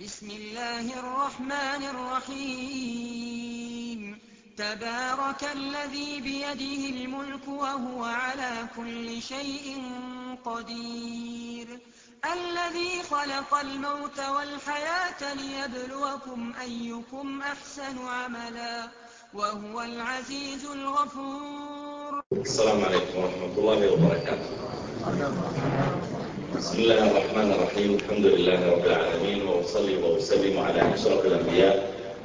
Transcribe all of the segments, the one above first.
بسم الله الرحمن الرحيم. تبارك الذي بيده الملك وهو على كل شيء قدير. الذي خلق الموت والحياة ليبلوكم أيكم أحسن عملا. وهو العزيز الغفور. السلام عليكم ورحمة الله وبركاته. بسم الله الرحمن الرحيم. الحمد لله رب العالمين وأصلي وأسلم على أشرف الأنبياء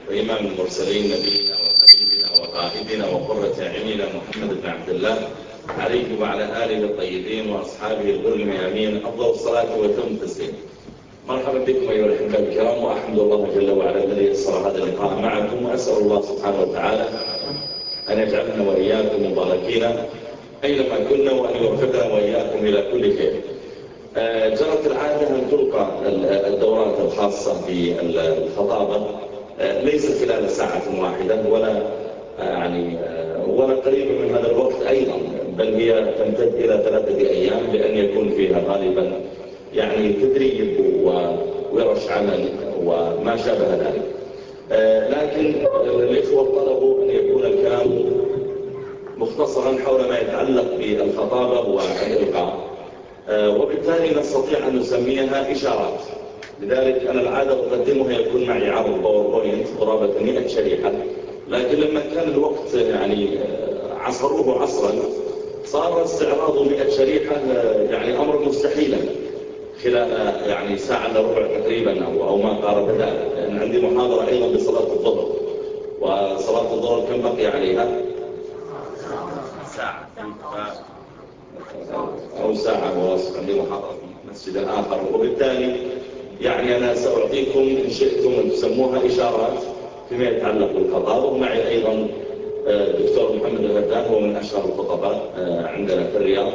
وإمام المرسلين نبينا وحبيبنا وقائدنا وقرة أعيننا محمد بن عبد الله عليه وعلى آله الطيبين وأصحابه الغر الميامين أفضل الصلاة وتم التسليم. مرحبا بكم أيها الأحباب الكرام وأحمد الله جل وعلا الذي يسر هذا اللقاء معكم وأسأل الله سبحانه وتعالى أن يجعلنا وإياكم مباركين أينما كنا وأن يوفقنا وإياكم إلى كل خير. جرت العادة أن تلقى الدورات الخاصة بالخطابة. آه، ليس خلال ساعة واحدة ولا آه، يعني ولا قريبا من هذا الوقت أيضا بل هي تمتد إلى ثلاثة أيام لأن يكون فيها غالبا يعني تدريب وورش عمل وما شابه ذلك. لكن الإخوة طلبوا أن يكون الكلام مختصرا حول ما يتعلق بالخطابة والإلقاء آه، وبالتالي نستطيع أن نسميها إشارات. لذلك أنا العادة أقدمها يكون معي عرض باوربوينت قرابة 100 شريحة. لكن لما كان الوقت يعني آه، عصروه عصرا صار استعراض 100 شريحة آه، يعني أمر مستحيلا. خلال يعني ساعة إلا ربع تقريبا أو, ما قارب ذلك. لأن عندي محاضرة أيضا بصلاة الظهر. وصلاة الظهر كم بقي عليها؟ ساعة. أو ساعة محاضرة في مسجد آخر. وبالتالي يعني أنا سأعطيكم إن شئتم أن تسموها إشارات فيما يتعلق بالخطابة ومعي أيضا الدكتور آه، محمد الهدان هو من أشهر الخطباء آه، عندنا في الرياض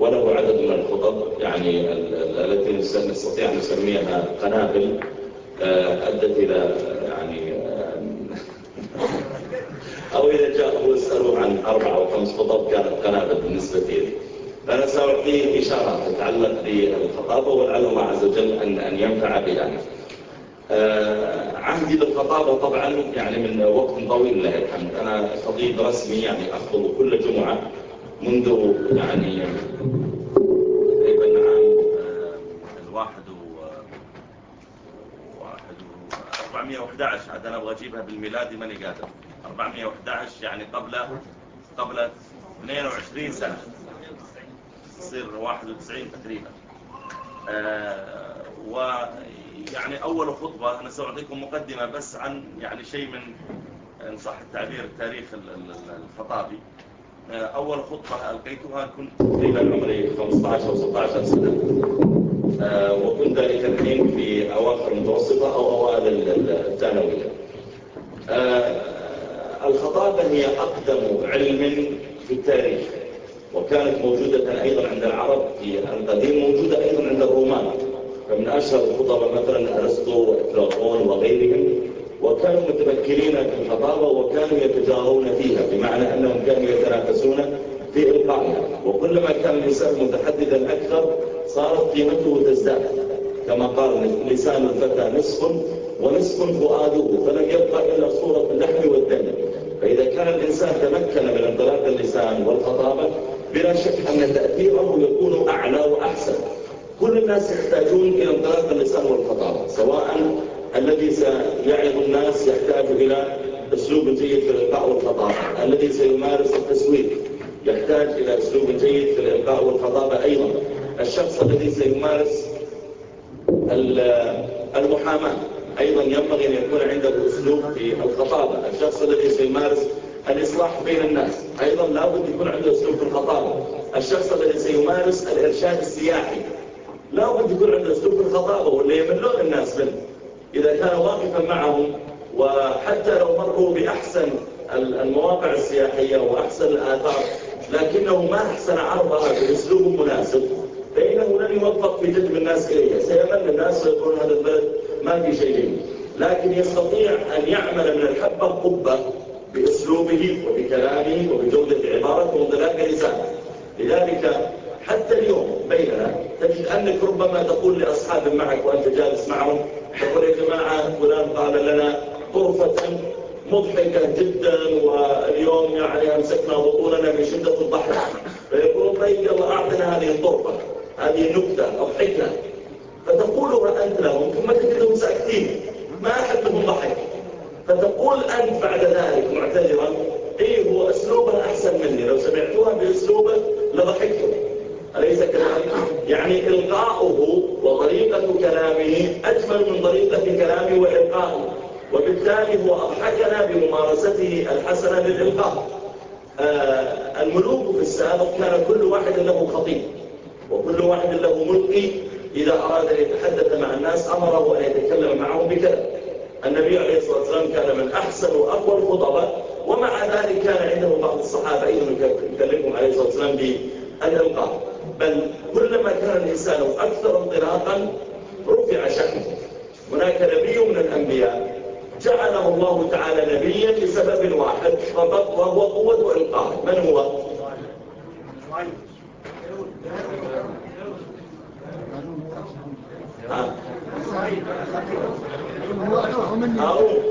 وله عدد من الخطب يعني التي نستطيع أن نسميها قنابل آه، أدت إلى يعني أو إذا جاءوا يسألوا عن أربع أو خمس خطب كانت قنابل بالنسبة لي. فأنا سأعطيه إشارة تتعلق بالخطابة ولعل الله عز وجل أن, أن ينفع بها آه عهدي بالخطابة طبعا يعني من وقت طويل لله الحمد. أنا خطيب رسمي يعني أخطب كل جمعة منذ يعني تقريبا عام آه، الواحد واحد 411 عاد أنا أبغى أجيبها بالميلادي ماني قادر. 411 يعني قبل قبل 22 سنة. تصير 91 تقريبا. آه ويعني أول خطبة أنا سأعطيكم مقدمة بس عن يعني شيء من إن صح التعبير التاريخ الخطابي. آه أول خطبة ألقيتها كنت تقريبا عمري 15 أو 16 سنة. آه وكنت ذلك الحين في أواخر المتوسطة أو أوائل الثانوية. الخطابة هي أقدم علم في التاريخ. وكانت موجودة أيضا عند العرب في القديم موجودة أيضا عند الرومان. فمن أشهر الخطبة مثلا أرسطو وإفلاطون وغيرهم وكانوا متمكنين في الخطابة وكانوا يتجارون فيها بمعنى أنهم كانوا يتنافسون في إلقائها. وكلما كان الإنسان متحددا أكثر صارت قيمته تزداد. كما قال لسان الفتى نصف ونصف فؤاده فلم يبقى إلا صورة اللحم والدم. فإذا كان الإنسان تمكن من انطلاق اللسان والخطابة بلا شك أن تأثيره يكون أعلى وأحسن. كل الناس يحتاجون إلى انطلاق اللسان والخطابة سواء الذي سيعظ الناس يحتاج إلى أسلوب جيد في الإلقاء والخطابة الذي سيمارس التسويق يحتاج إلى أسلوب جيد في الإلقاء والخطابة أيضا. الشخص الذي سيمارس المحاماة أيضا ينبغي أن يكون عنده أسلوب في الخطابة الشخص الذي سيمارس الإصلاح بين الناس. أيضا لابد يكون عنده أسلوب في الخطابة. الشخص الذي سيمارس الإرشاد السياحي لابد يكون عنده أسلوب في الخطابة واللي يملون الناس منه. إذا كان واقفا معهم وحتى لو مروا بأحسن المواقع السياحية وأحسن الآثار لكنه ما أحسن عرضها بأسلوب مناسب. فإنه لن يوفق في جذب الناس إليه. سيمل الناس ويقول هذا البلد ما في شيء لكن يستطيع أن يعمل من الحبة قبة بأسلوبه وبكلامه وبجودة عبارته وانطلاق لسانه لذلك حتى اليوم بيننا تجد أنك ربما تقول لأصحاب معك وأنت جالس معهم تقول يا جماعة فلان قال لنا طرفة مضحكة جدا واليوم يعني أمسكنا بطولنا من شدة الضحك. فيقولون طيب يلا أعطنا هذه الطرفة هذه النكتة أضحكنا. فتقولها أنت لهم ثم تجدهم ساكتين. ما أحدهم ضحك. فتقول أنت بعد ذلك معتذرا إيه هو أسلوبها أحسن مني؟ لو سمعتوها بأسلوبه لضحكتم. أليس كذلك؟ يعني إلقاؤه وطريقة كلامه أجمل من طريقة كلامه وإلقائه. وبالتالي هو أضحكنا بممارسته الحسنة للإلقاء. آه الملوك في السابق كان كل واحد له خطيب وكل واحد له ملقي. إذا أراد أن يتحدث مع الناس أمره أن يتكلم معهم بكلام النبي عليه الصلاة والسلام كان من أحسن وأقوى الخطباء ومع ذلك كان عنده بعض الصحابة أيضا يكلمهم عليه الصلاة والسلام بالإلقاء بل كلما كان الإنسان أكثر انطلاقا رفع شأنه. هناك نبي من الأنبياء جعله الله تعالى نبيا لسبب واحد فقط وهو قوة إلقاء من هو؟ هارون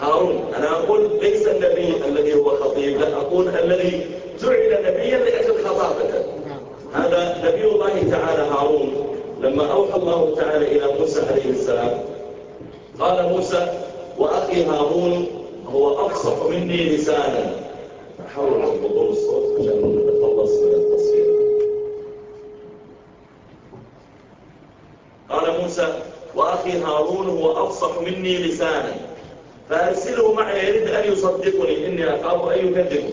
هارون أنا أقول ليس النبي الذي هو خطيب لا أقول الذي جعل نبيا لأجل خطابته. هذا نبي الله تعالى هارون. لما أوحى الله تعالى إلى موسى عليه السلام قال موسى وأخي هارون هو أفصح مني لسانا. أحاول أضبط الصوت عشان نتخلص من التصوير. قال موسى وأخي هارون هو أفصح مني لسانا فأرسله معي يريد أن يصدقني. إني أخاف أن يكذبه.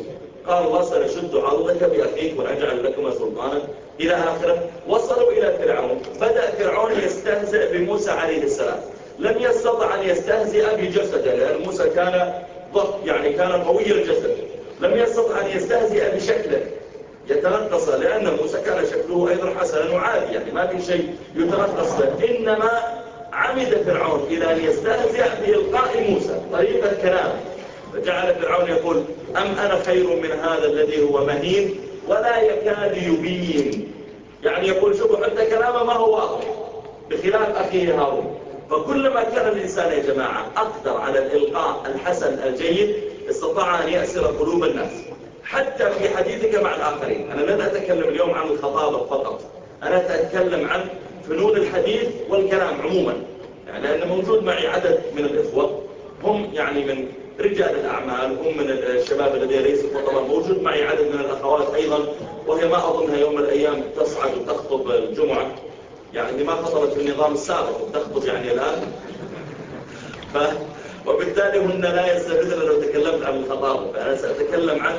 قال الله سنشد عرضك بأخيك ونجعل لكما سلطانا إلى آخره. وصلوا إلى فرعون. بدأ فرعون يستهزئ بموسى عليه السلام. لم يستطع أن يستهزئ بجسده لأن موسى كان ضخ يعني كان قوي الجسد. لم يستطع أن يستهزئ بشكله. يتنقص لأن موسى كان شكله أيضا حسنا وعادي يعني ما في شيء يتنقص إنما عمد فرعون إلى أن يستهزئ بإلقاء موسى طريقة كلام فجعل فرعون يقول أم أنا خير من هذا الذي هو مهين ولا يكاد يبين؟ يعني يقول شوفوا حتى كلامه ما هو واضح. بخلاف أخيه هارون. فكلما كان الإنسان يا جماعة أقدر على الإلقاء الحسن الجيد استطاع أن يأسر قلوب الناس. حتى في حديثك مع الآخرين. أنا لن أتكلم اليوم عن الخطابة فقط. أنا أتكلم عن فنون الحديث والكلام عموما. يعني لأن موجود معي عدد من الإخوة. هم يعني من رجال الأعمال هم من الشباب الذين ليسوا خطباء موجود معي عدد من الأخوات أيضا وهي ما أظنها يوم من الأيام تصعد وتخطب الجمعة. يعني ما خطبت في النظام السابق وتخطب يعني الآن. ف... وبالتالي هن لا يستفدن لو تكلمت عن الخطابة فأنا سأتكلم عن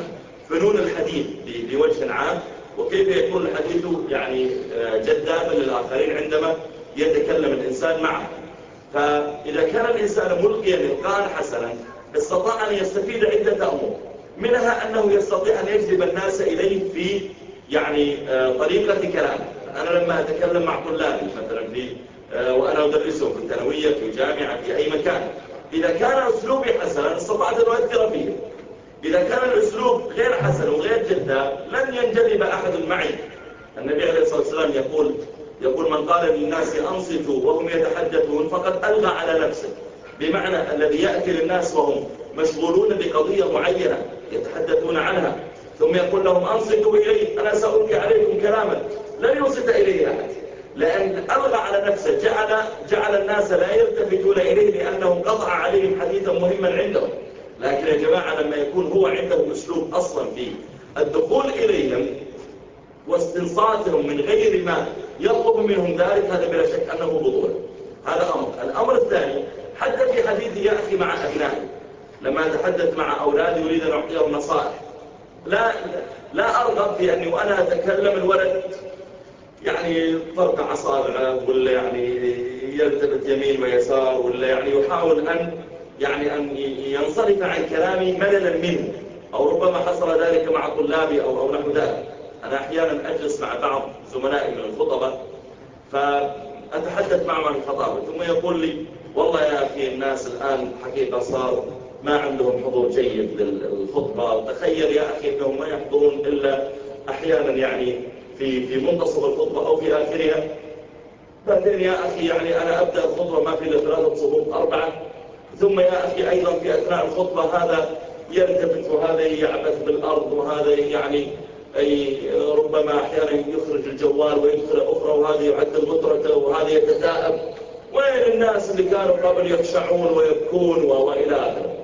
فنون الحديث بوجه عام. وكيف يكون الحديث يعني آه، جذابا للآخرين عندما يتكلم الإنسان معه. فإذا كان الإنسان ملقيا للقاء حسنا استطاع أن يستفيد عدة أمور. منها أنه يستطيع أن يجذب الناس إليه في يعني آه، طريقة كلامه أنا لما أتكلم مع طلابي مثلا في آه، وأنا أدرسهم في الثانوية في جامعة في أي مكان إذا كان أسلوبي حسنا استطعت أن أؤثر فيه. إذا كان الأسلوب غير حسن وغير جذاب لن ينجذب أحد معي. النبي عليه الصلاة والسلام يقول يقول من قال للناس أنصتوا وهم يتحدثون فقد ألغى على نفسه. بمعنى الذي يأتي للناس وهم مشغولون بقضية معينة يتحدثون عنها ثم يقول لهم أنصتوا إلي أنا سألقي عليكم كلاما. لن ينصت إليه أحد. لأن ألغى على نفسه جعل, جعل الناس لا يلتفتون إليه لأنه قطع عليهم حديثا مهما عندهم. لكن يا جماعة لما يكون هو عنده أسلوب أصلا فيه الدخول إليهم واستنصاتهم من غير ما يطلب منهم ذلك هذا بلا شك أنه بطولة هذا أمر. الأمر الثاني حتى في حديثي يا أخي مع أبنائي لما أتحدث مع أولادي أريد أن أعطيهم نصائح. لا لا أرغب في أني وأنا أتكلم الولد. يعني فرق أصابعه ولا يعني يلتفت يمين ويسار ولا يعني يحاول أن يعني أن ينصرف عن كلامي مللا منه أو ربما حصل ذلك مع طلابي أو, أو نحو ذلك. أنا أحيانا أجلس مع بعض زملائي من الخطبة فأتحدث معهم عن الخطابة ثم يقول لي والله يا أخي الناس الآن حقيقة صار ما عندهم حضور جيد للخطبة وتخيل يا أخي أنهم ما يحضرون إلا أحيانا يعني في في منتصف الخطبة أو في آخرها. بعدين يا أخي يعني أنا أبدأ الخطبة ما في إلا ثلاثة صفوف أربعة. ثم يا أخي أيضا في أثناء الخطبة هذا يلتفت وهذا يعبث بالأرض وهذا يعني أي ربما أحيانا يخرج الجوال ويدخل أخرى وهذا يعدل مطرته وهذا يتثاءب وين الناس اللي كانوا قبل يخشعون ويبكون وإلى آخره؟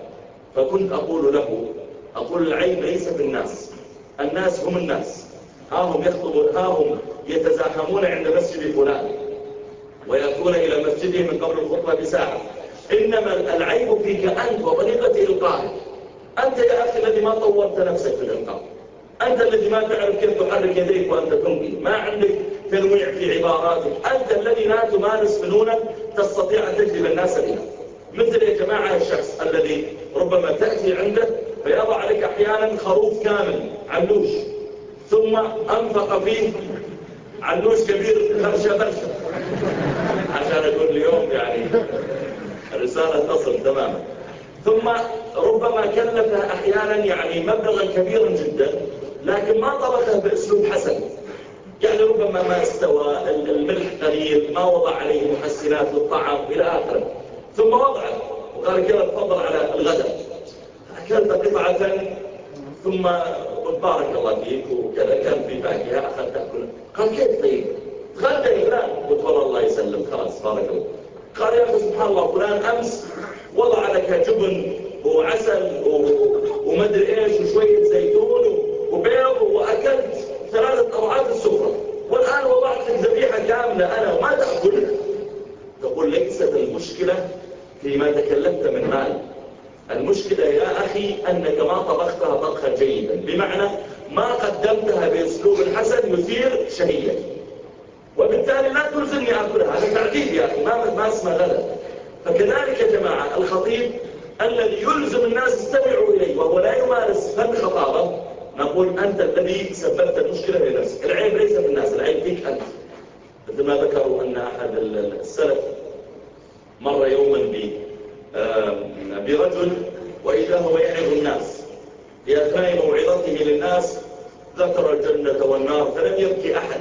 فكنت أقول له أقول العين ليس في الناس الناس هم الناس. ها هم يخطبون ها هم يتزاحمون عند مسجد فلان ويأتون إلى مسجده من قبل الخطبة بساعة. إنما العيب فيك أنت وطريقة إلقائك. أنت يا أخي الذي ما طورت نفسك في الإلقاء. أنت الذي ما تعرف كيف تحرك يديك وأنت تنقي ما عندك تنويع في عباراتك. أنت الذي لا تمارس فنونا تستطيع أن تجذب الناس بها. مثل يا جماعة الشخص الذي ربما تأتي عنده فيضع لك أحيانا خروف كامل علوش ثم أنفق فيه علوش كبير خرشة برشة. عشان أقول اليوم يعني الرسالة تصل تماما. ثم ربما كلفه أحيانا يعني مبلغا كبيرا جدا. لكن ما طبخه بأسلوب حسن. يعني ربما ما استوى الملح قليل ما وضع عليه محسنات للطعام إلى آخره. ثم وضعه وقال كذا تفضل على الغداء. أكلت قطعة ثم بارك الله فيك وكذا كان في فاكهة أخذت تأكل قال كيف طيب؟ غدا لا قلت والله الله يسلم خلاص بارك الله. قال يا أخي سبحان الله فلان أمس وضع لك جبن وعسل ومدري إيش وشوية زيتون وبيض وأكلت ثلاثة أضعاف السفرة. والآن وضعت لك ذبيحة كاملة أنا وما تأكل تقول ليست المشكلة فيما تكلمت من مال. المشكلة يا أخي أنك ما طبختها طبخا جيدا. بمعنى ما قدمتها بأسلوب حسن يثير شهية. وبالتالي لا تلزمني أكلها. هذا تعديد يا أخي. ما, ما اسمه غلط. فكذلك يا جماعة الخطيب الذي يلزم الناس استمعوا إليه وهو لا يمارس فن خطابة نقول أنت الذي سببت المشكلة لنفسك العيب ليس في الناس العيب فيك أنت. مثل ما ذكروا أن أحد السلف مر يوما برجل وإذا هو يعظ الناس. في أثناء موعظته للناس ذكر الجنة والنار فلم يبكي أحد.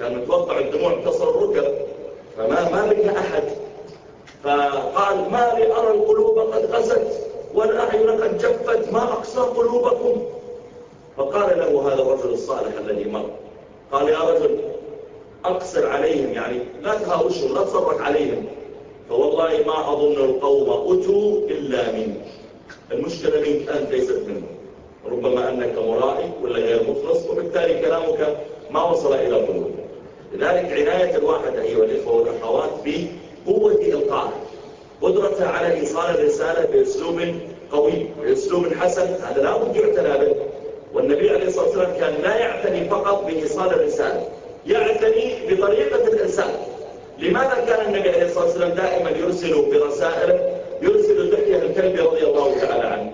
كان متوقع الدموع تصل الركب فما ما بكى أحد. فقال ما لي أرى القلوب قد غزت والأعين قد جفت ما أقصى قلوبكم؟ فقال له هذا الرجل الصالح الذي مر. قال يا رجل أقصر عليهم يعني لا تهاوشهم لا تصرك عليهم. فوالله ما أظن القوم أتوا إلا منك المشكلة منك أنت ليست منهم. ربما أنك مرائي ولا غير مخلص وبالتالي كلامك ما وصل إلى قلوب لذلك عناية الواحد أيها الإخوة والأخوات بقوة إلقاء قدرته على إيصال الرسالة بأسلوب قوي بأسلوب حسن هذا لا بد يعتنى به. والنبي عليه الصلاة والسلام كان لا يعتني فقط بإيصال الرسالة يعتني بطريقة الإرسال. لماذا كان النبي عليه الصلاة والسلام دائما يرسل برسائله يرسل دحية الكلب رضي الله تعالى عنه؟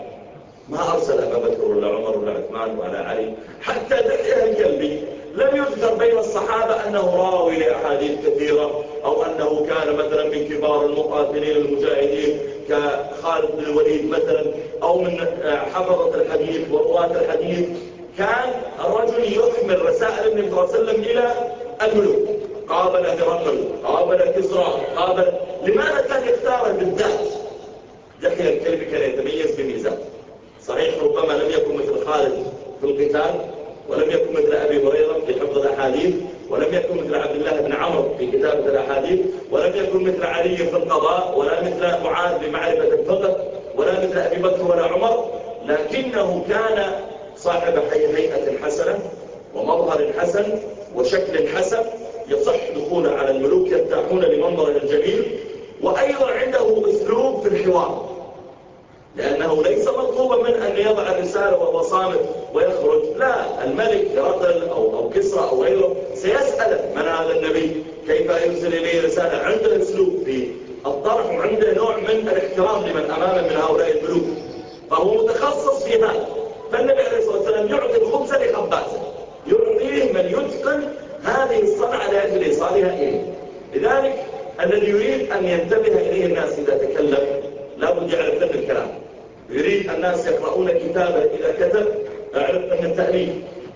ما أرسل أبا بكر ولا عمر ولا عثمان ولا علي حتى دحية الكلبي لم يذكر بين الصحابة أنه راوي لأحاديث كثيرة أو أنه كان مثلا من كبار المقاتلين المجاهدين كخالد بن الوليد مثلا. أو من حفظة الحديث ورواة الحديث كان الرجل يحمل رسائل النبي صلى الله عليه وسلم إلى الملوك. قابل هرقل قابل كسرى قابل. لماذا كان يختار بالذات يحيى الكلب كان يتميز بميزان صحيح ربما لم يكن مثل خالد في القتال ولم يكن مثل أبي هريرة في حفظ الأحاديث ولم يكن مثل عبد الله بن عمرو في كتابة الأحاديث ولم يكن مثل علي في القضاء ولا مثل معاذ بمعرفة الفقه. ولا مثل أبي بكر ولا عمر لكنه كان صاحب هيئة حسنة ومظهر حسن وشكل حسن يصح دخوله على الملوك يرتاحون لمنظره الجميل وأيضا عنده أسلوب في الحوار لأنه ليس مطلوبا من أن يضع الرسالة وهو صامت ويخرج. لا الملك هرقل أو, أو كسرى أو غيره سيسأل من هذا النبي كيف يرسل إليه رسالة؟ عنده أسلوب في الطرح وعنده نوع من الاحترام لمن أمامه من هؤلاء الملوك فهو متخصص في هذا. فالنبي عليه الصلاة والسلام يعطي الخبز لخبازه يعطيه من يتقن هذه الصنعة لأجل إيصالها إليه. لذلك الذي يريد أن ينتبه إليه الناس إذا تكلم لابد يعرف فن الكلام. يريد الناس يقرؤون كتابه إذا كتب أعرف فن التأليف.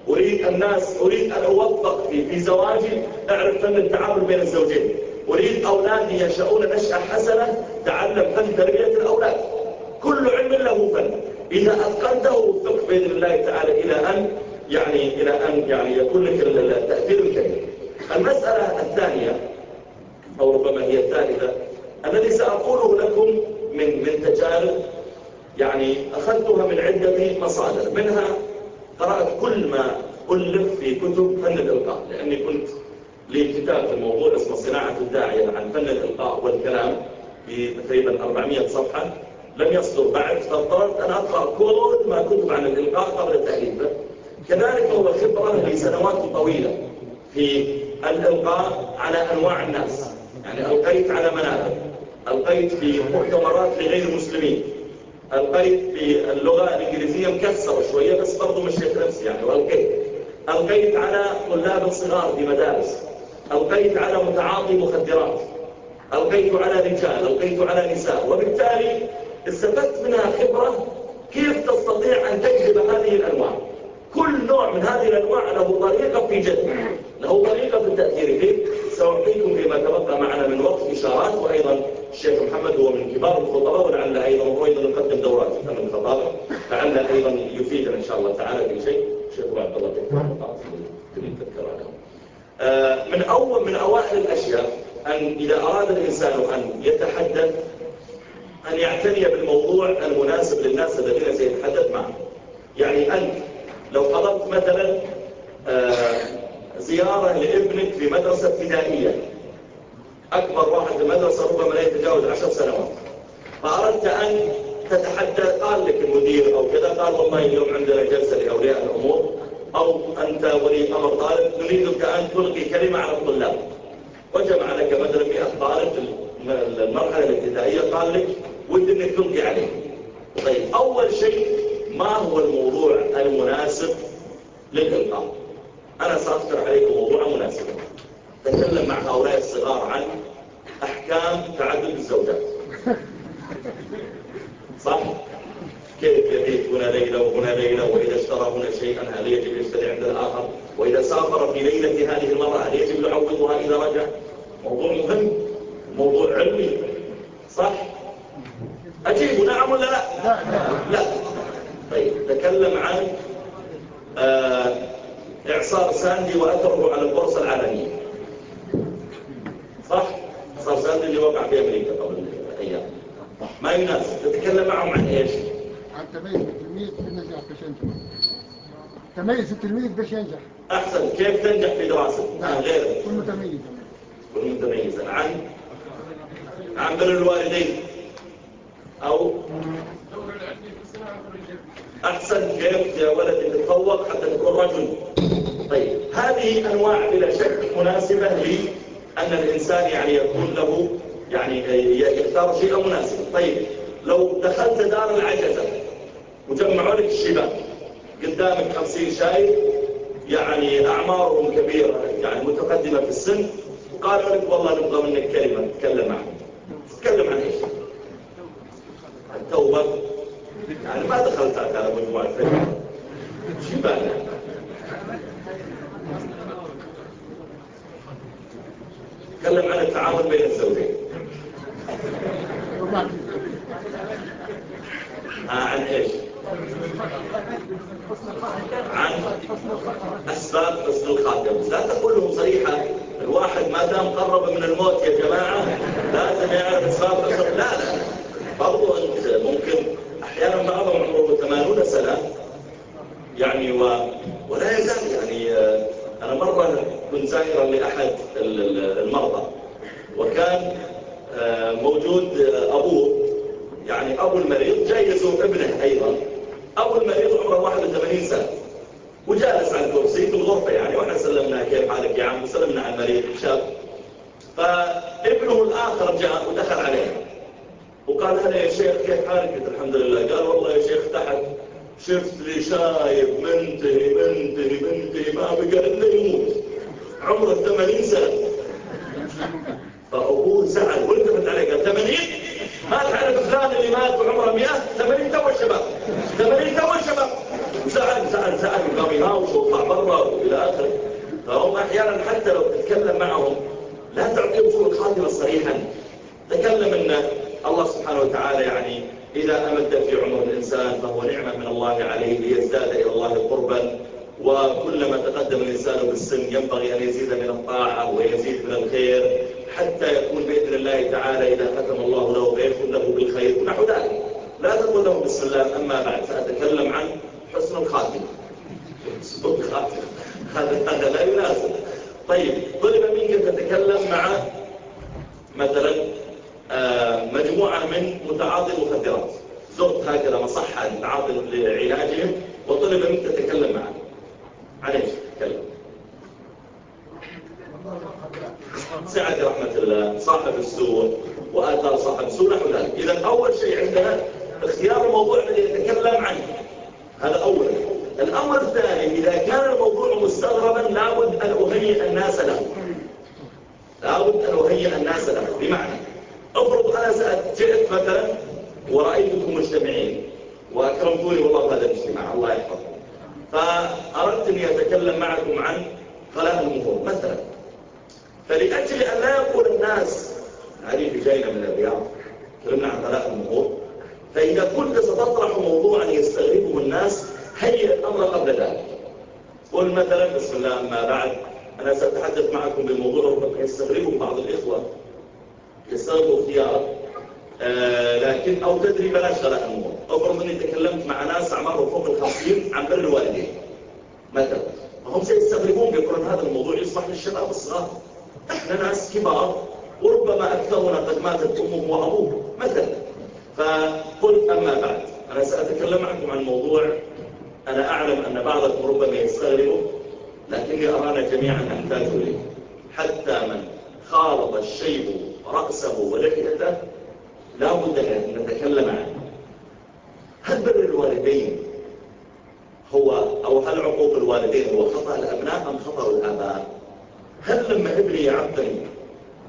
أريد الناس أريد أن أوفق في, في زواجي أعرف فن التعامل بين الزوجين. أريد أولادي ينشأون نشأة حسنة تعلم فن تربية الأولاد. كل علم له فن. إذا أتقنته وفق بإذن الله تعالى إلى أن يعني إلى أن يعني يكون لك التأثير الكبير. المسألة الثانية أو ربما هي الثالثة الذي سأقوله لكم من من تجارب يعني أخذتها من عدة مصادر. منها قرأت كل ما ألف في كتب فن الإلقاء لأني كنت لي كتاب في الموضوع اسمه صناعة الداعية عن فن الإلقاء والكلام في تقريبا 400 صفحة. لم يصدر بعد فاضطررت أن أقرأ كل ما كتب عن الإلقاء قبل تأليفه كذلك هو خبرة لسنوات طويلة في الإلقاء على أنواع الناس. يعني ألقيت على منابر ألقيت في مؤتمرات لغير المسلمين ألقيت في اللغة الإنجليزية مكسرة شوية بس برضو مشيت نفسي يعني وألقيت. ألقيت على طلاب صغار في مدارس. ألقيت على متعاطي مخدرات ألقيت على رجال ألقيت على نساء وبالتالي استفدت منها خبرة كيف تستطيع أن تجذب هذه الأنواع. كل نوع من هذه الأنواع له طريقة في جذب له طريقة في التأثير فيه. سأعطيكم فيما تبقى معنا من وقت إشارات وأيضا الشيخ محمد هو من كبار الخطباء ولعل أيضا هو أيضا يقدم دورات من الخطابة لعل أيضا يفيدنا إن شاء الله تعالى في شيء. الشيخ عبد الله آه، من أول من أوائل الأشياء أن إذا أراد الإنسان أن يتحدث أن يعتني بالموضوع المناسب للناس الذين سيتحدث معهم يعني أنت لو حضرت مثلا آه، زيارة لابنك في مدرسة ابتدائية أكبر واحد في المدرسة ربما لا يتجاوز عشر سنوات. فأردت أن تتحدث قال لك المدير أو كذا قال والله اليوم عندنا جلسة لأولياء الأمور. أو أنت ولي أمر طالب نريدك أن تلقي كلمة على الطلاب. وجمع لك مثلا 100 طالب في المرحلة الابتدائية قال لك ودي إنك تلقي عليه طيب أول شيء ما هو الموضوع المناسب للإلقاء؟ أنا سأقترح عليكم موضوع مناسب. تكلم مع هؤلاء الصغار عن أحكام تعدد الزوجات صح؟ كيف يبيت هنا ليلة وهنا ليلة وإذا اشترى هنا شيئا هل يجب يشتري عند الآخر وإذا سافر في ليلة هذه المرأة هل يجب يعوضها إذا رجع موضوع مهم موضوع علمي صح؟ أجيب نعم ولا لا؟ لا طيب تكلم عن آه إعصار ساندي وأثره على البورصة العالمية صح؟ إعصار ساندي اللي وقع في أمريكا قبل أيام ما يناسب تتكلم معهم عن إيش؟ تميز التلميذ بالنجاح باش ينجح. تميز التلميذ باش ينجح. أحسن. كيف تنجح في دراسة؟ عن غيرك كل متميز. كل متميز. عن عن بر الوالدين. أو؟ أحسن. كيف يا ولد تتفوق حتى تكون رجل؟ طيب. هذه أنواع بلا شك مناسبة لأن الإنسان يعني يكون له يعني يختار شيئا مناسبا طيب. لو دخلت دار العجزة وجمعوا لك الشباب قدامك خمسين شايب يعني أعمارهم كبيرة يعني متقدمة في السن. وقالوا لك والله نبغى منك كلمة تتكلم عنها. تتكلم عن إيش؟ التوبة يعني ما دخلت على مجموعة فجأة شباب تكلم عن التعامل بين الزوجين. آه عن إيش؟ عن اسباب حسن الخاتم. لا تقول لهم صريحة الواحد ما دام قرب من الموت يا جماعة لازم يعرف اسباب حسن لا لا برضو أنت ممكن أحيانا بعضهم عمره 80 سنة. يعني و... ولا يزال يعني آه، أنا مرة كنت زائرا لأحد المرضى وكان آه، موجود آه، أبوه يعني أبو المريض جايزه ابنه أيضا. أبو المريض عمره 81 سنة وجالس على الكرسي في الغرفة يعني وإحنا سلمنا كيف حالك يا عم؟ وسلمنا على المريض شاب فابنه الآخر جاء ودخل عليه. وقال هلا يا شيخ كيف حالك؟ قلت الحمد لله. قال والله يا شيخ تحت شفت لي شايب منتهي منتهي منتهي ما بقى إلا يموت. عمره 80 سنة. فأبوه زعل والتفت عليه قال 80 ما تعرف فلان اللي مات وعمره 100 80 تو الشباب 80 تو الشباب زعل زعل ساعات وقام يناوش ويطلع برا وإلى آخره. فهم أحيانا حتى لو تتكلم معهم لا تعطيهم صورة خاتمة صريحا. تكلم إن الله سبحانه وتعالى يعني إذا أمد في عمر الإنسان فهو نعمة من الله عليه ليزداد إلى الله قربا. وكلما تقدم الإنسان بالسن ينبغي أن يزيد من الطاعة ويزيد من الخير. حتى يكون بإذن الله تعالى إذا ختم الله له فيكون له بالخير ونحو ذلك. لا تقول له بسم الله أما بعد سأتكلم عن حسن الخاتم. حسن الخاتم. هذا هذا لا يناسب. طيب طلب منك تتكلم مع مثلا آه، مجموعة من متعاطي المخدرات زرت هكذا مصحة لعلاجهم وطلب منك تتكلم معه عن إيش تتكلم سعد رحمة الله صاحب السوء وآثار صاحب السوء نحو ذلك. إذا أول شيء عندنا اختيار الموضوع الذي يتكلم عنه. هذا أول. الأمر الثاني إذا كان الموضوع مستغربا لابد أن أهيئ الناس له. لابد أن أهيئ الناس له. بمعنى افرض أنا جئت مثلا ورأيتكم مجتمعين وأكرمتوني والله هذا الاجتماع الله يحفظكم. فأردت أني أتكلم معكم عن خلاء المهور مثلا فلأجل أن لا يقول الناس هذه جاينا من الرياض تكلمنا عن خلاء المهور فإذا كنت ستطرح موضوعا يستغربه الناس هيئ الأمر قبل ذلك. قل مثلا بسم الله ما بعد أنا سأتحدث معكم بموضوع ربما يستغربه بعض الإخوة. يستغربوا اختيارك آه لكن أو تدري بلاش غلاء الأمور أفرض أني تكلمت مع ناس أعمارهم فوق الخمسين عن بر الوالدين مثلا. فهم سيستغربون بيقولون هذا الموضوع يصلح للشباب الصغار. ناس كبار وربما أكثرنا قد ماتت أمه وأبوه مثلا. فقلت أما بعد أنا سأتكلم معكم عن موضوع أنا أعلم أن بعضكم ربما يستغربه لكني أرانا جميعا نحتاج إليه. حتى من خالط الشيب رأسه ولحيته لا بد أن نتكلم عنه. هل بر الوالدين هو أو هل عقوق الوالدين هو خطأ الأبناء أم خطأ الآباء؟ هل لما ابني يعطني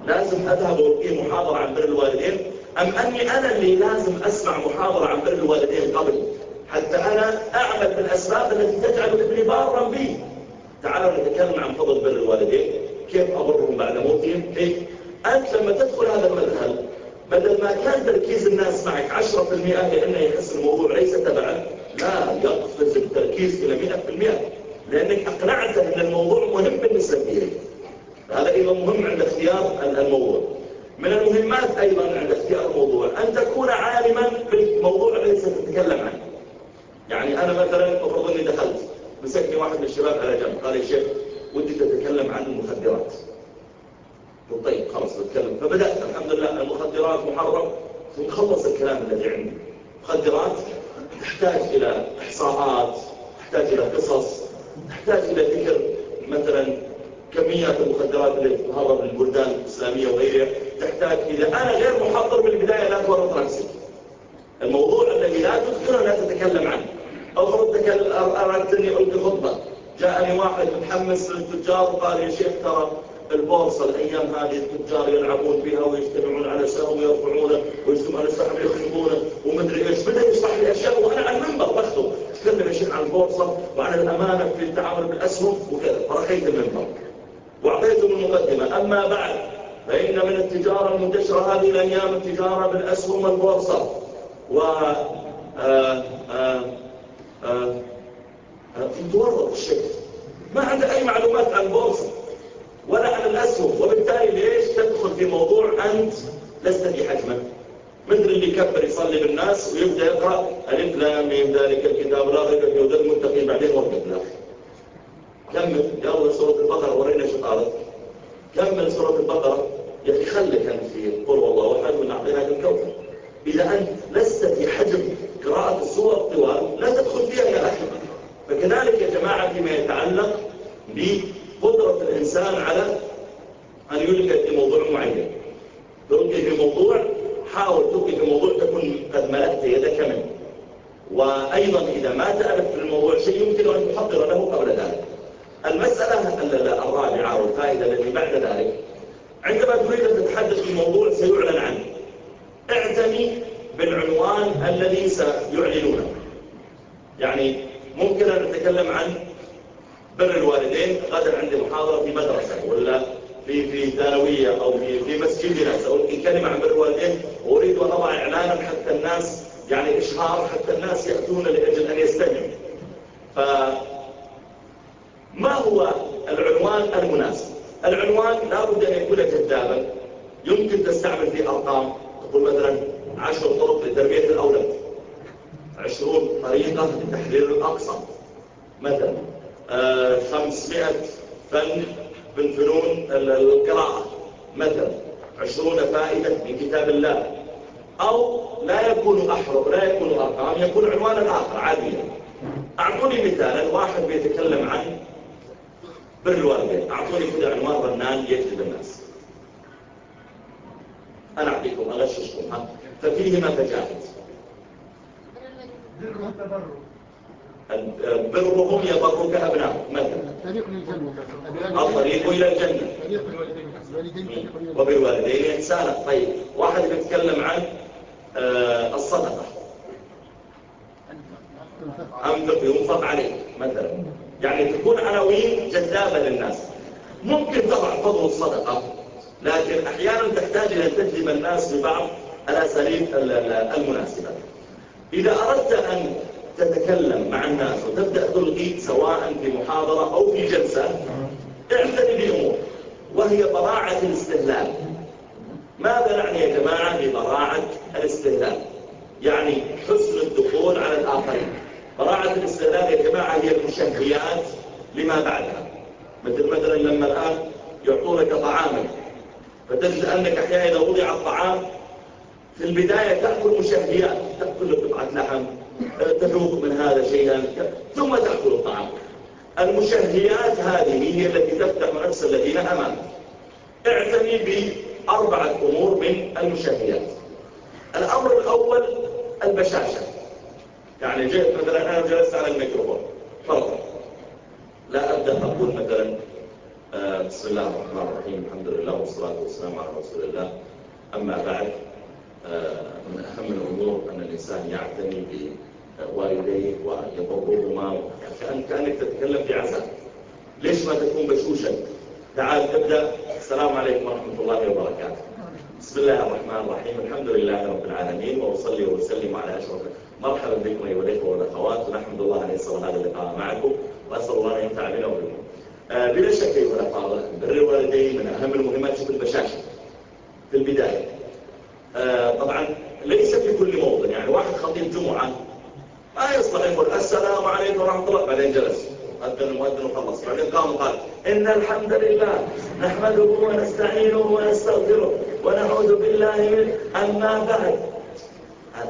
لازم أذهب وألقي محاضرة عن بر الوالدين؟ أم أني أنا اللي لازم أسمع محاضرة عن بر الوالدين قبل؟ حتى أنا أعمل بالأسباب التي تجعل ابني بارا بي. تعالوا نتكلم عن فضل بر الوالدين. كيف أبرهم بعد موتهم؟ كيف أنت لما تدخل هذا المدخل بدل ما كان تركيز الناس معك 10% لأنه يحس الموضوع ليس تبعك لا يقفز التركيز إلى 100% لأنك أقنعته أن الموضوع مهم بالنسبة إليك هذا أيضا مهم عند اختيار الموضوع. من المهمات أيضا عند اختيار الموضوع. أن تكون عالما بالموضوع الذي ستتكلم عنه. يعني أنا مثلا أفرض أني دخلت مسكني واحد من الشباب على جنب. قال يا شيخ ودي تتكلم عن المخدرات. قلت طيب خلاص نتكلم فبدأت الحمد لله المخدرات محرم. ثم خلص الكلام الذي عندي. مخدرات تحتاج إلى إحصاءات تحتاج إلى قصص تحتاج إلى ذكر مثلا كميات المخدرات التي تهرب للبلدان الإسلامية وغيرها تحتاج إذا أنا غير محضر من البداية لا تورط نفسي الموضوع الذي لا تذكره لا تتكلم عنه. أو أردت أني ألقي خطبة. جاءني واحد متحمس للتجار وقال يا شيخ ترى البورصة الأيام هذه التجار يلعبون فيها ويجتمعون على سهم ويرفعونه ويجتمعون على سهم يخطبونه ومدري إيش. بدأ يشرح لي أشياء وأنا على المنبر بخطب تكلم يا شيخ عن البورصة وعن الأمانة في التعامل بالأسهم وكذا. فرخيت المنبر وأعطيتهم المقدمة. أما بعد فإن من التجارة المنتشرة هذه الأيام التجارة بالأسهم والبورصة. و آه، آه، آه، متورط الشيء ما عنده أي معلومات عن البورصة ولا عن الأسهم. وبالتالي ليش تدخل في موضوع أنت لست في حجمك مثل اللي كبر يصلي بالناس ويبدأ يقرأ ألف لام ذلك الكتاب لا ريب فيه المتقين بعدين لا كمل. يلا سورة البقرة ورينا شطارة كمل سورة البقرة. خلك أنت في قل والله أحد من أعطيناك الكوكب. إذا أنت لست في حجم قراءة السورة الطوال لا تدخل فيها يا أخي. فكذلك يا جماعة فيما يتعلق بقدرة الإنسان على أن يلقي في موضوع معين. تلقي في موضوع حاول تلقي في موضوع تكون قد ملأت يدك منه. وأيضا إذا ما تألف في الموضوع شيء يمكن أن تحضر له قبل ذلك. المسألة الرابعة والفائدة التي بعد ذلك. عندما تريد أن تتحدث في موضوع سيعلن عنه اعتني بالعنوان الذي سيعلنونه. يعني ممكن أن نتكلم عن بر الوالدين غدا عندي محاضرة في مدرسة ولا في في ثانوية أو في في مسجدنا سألقي كلمة عن بر الوالدين وأريد أن أضع إعلانا حتى الناس يعني إشهار حتى الناس يأتون لأجل أن يستمعوا. فما هو العنوان المناسب؟ العنوان لا بد أن يكون جذابا يمكن تستعمل فيه أرقام. تقول مثلا عشر طرق لتربية الأولاد. عشرون طريقة لتحرير الأقصى. مثلا آه، خمسمائة فن من فنون القراءة. مثلا عشرون فائدة من كتاب الله. أو لا يكون أحرف لا يكون أرقام يكون عنوانا آخر عاديا. أعطوني مثالا واحد بيتكلم عن بر الوالدين أعطوني كده عنوان رنان يجذب الناس. أنا أعطيكم أغششكم. ها. ففيهما فجاهد برهم يبرك أبناء مثلا. الطريق الطريق إلى الجنة. وبالوالدين إحسانا طيب واحد بيتكلم عن آه، الصدقة. أنفق ينفق عليه مثلا. يعني تكون عناوين جذابة للناس. ممكن تضع فضل الصدقة لكن أحيانا تحتاج إلى تجذب الناس ببعض الأساليب المناسبة. إذا أردت أن تتكلم مع الناس وتبدأ تلقي سواء في محاضرة أو في جلسة اعتني بأمور وهي براعة الاستهلال. ماذا نعني يا جماعة ببراعة الاستهلال؟ يعني حسن الدخول على الآخرين. براعة الاستهلال يا جماعة هي المشهيات لما بعدها. مثل مثلا لما الآن يعطونك طعاما فتجد أنك أحيانا وضع الطعام في البداية تأكل مشهيات تأكل قطعة لحم تذوق من هذا شيئا ثم تأكل الطعام. المشهيات هذه هي التي تفتح نفس الذين أمامك اعتني بأربعة أمور من المشهيات الأمر الأول البشاشة. يعني جئت مثلا أنا جلست على الميكروفون فرضا. لا أبدأ أقول مثلا آه، بسم الله الرحمن الرحيم الحمد لله والصلاة والسلام على رسول الله. أما بعد آه، من أهم الأمور أن الإنسان يعتني بوالديه ويبرهما كأن كأنك تتكلم في عزاء. ليش ما تكون بشوشا تعال تبدأ. السلام عليكم ورحمة الله وبركاته. بسم الله الرحمن الرحيم الحمد لله رب العالمين وأصلي وسلم على أشرف مرحبا بكم أيها الإخوة والأخوات. ونحمد الله أن يسر هذا اللقاء معكم وأسأل الله أن ينفع بنا وبكم. آه، بلا شك أيها الأخوة بر الوالدين من أهم المهمات في البشاشة في البداية آه، طبعا ليس في كل موضع. يعني واحد خطيب جمعة ما يصلح يقول السلام عليكم ورحمة الله بعدين جلس. أذن المؤذن وخلص. بعدين قام وقال إن الحمد لله نحمده ونستعينه ونستغفره ونعوذ بالله من أما بعد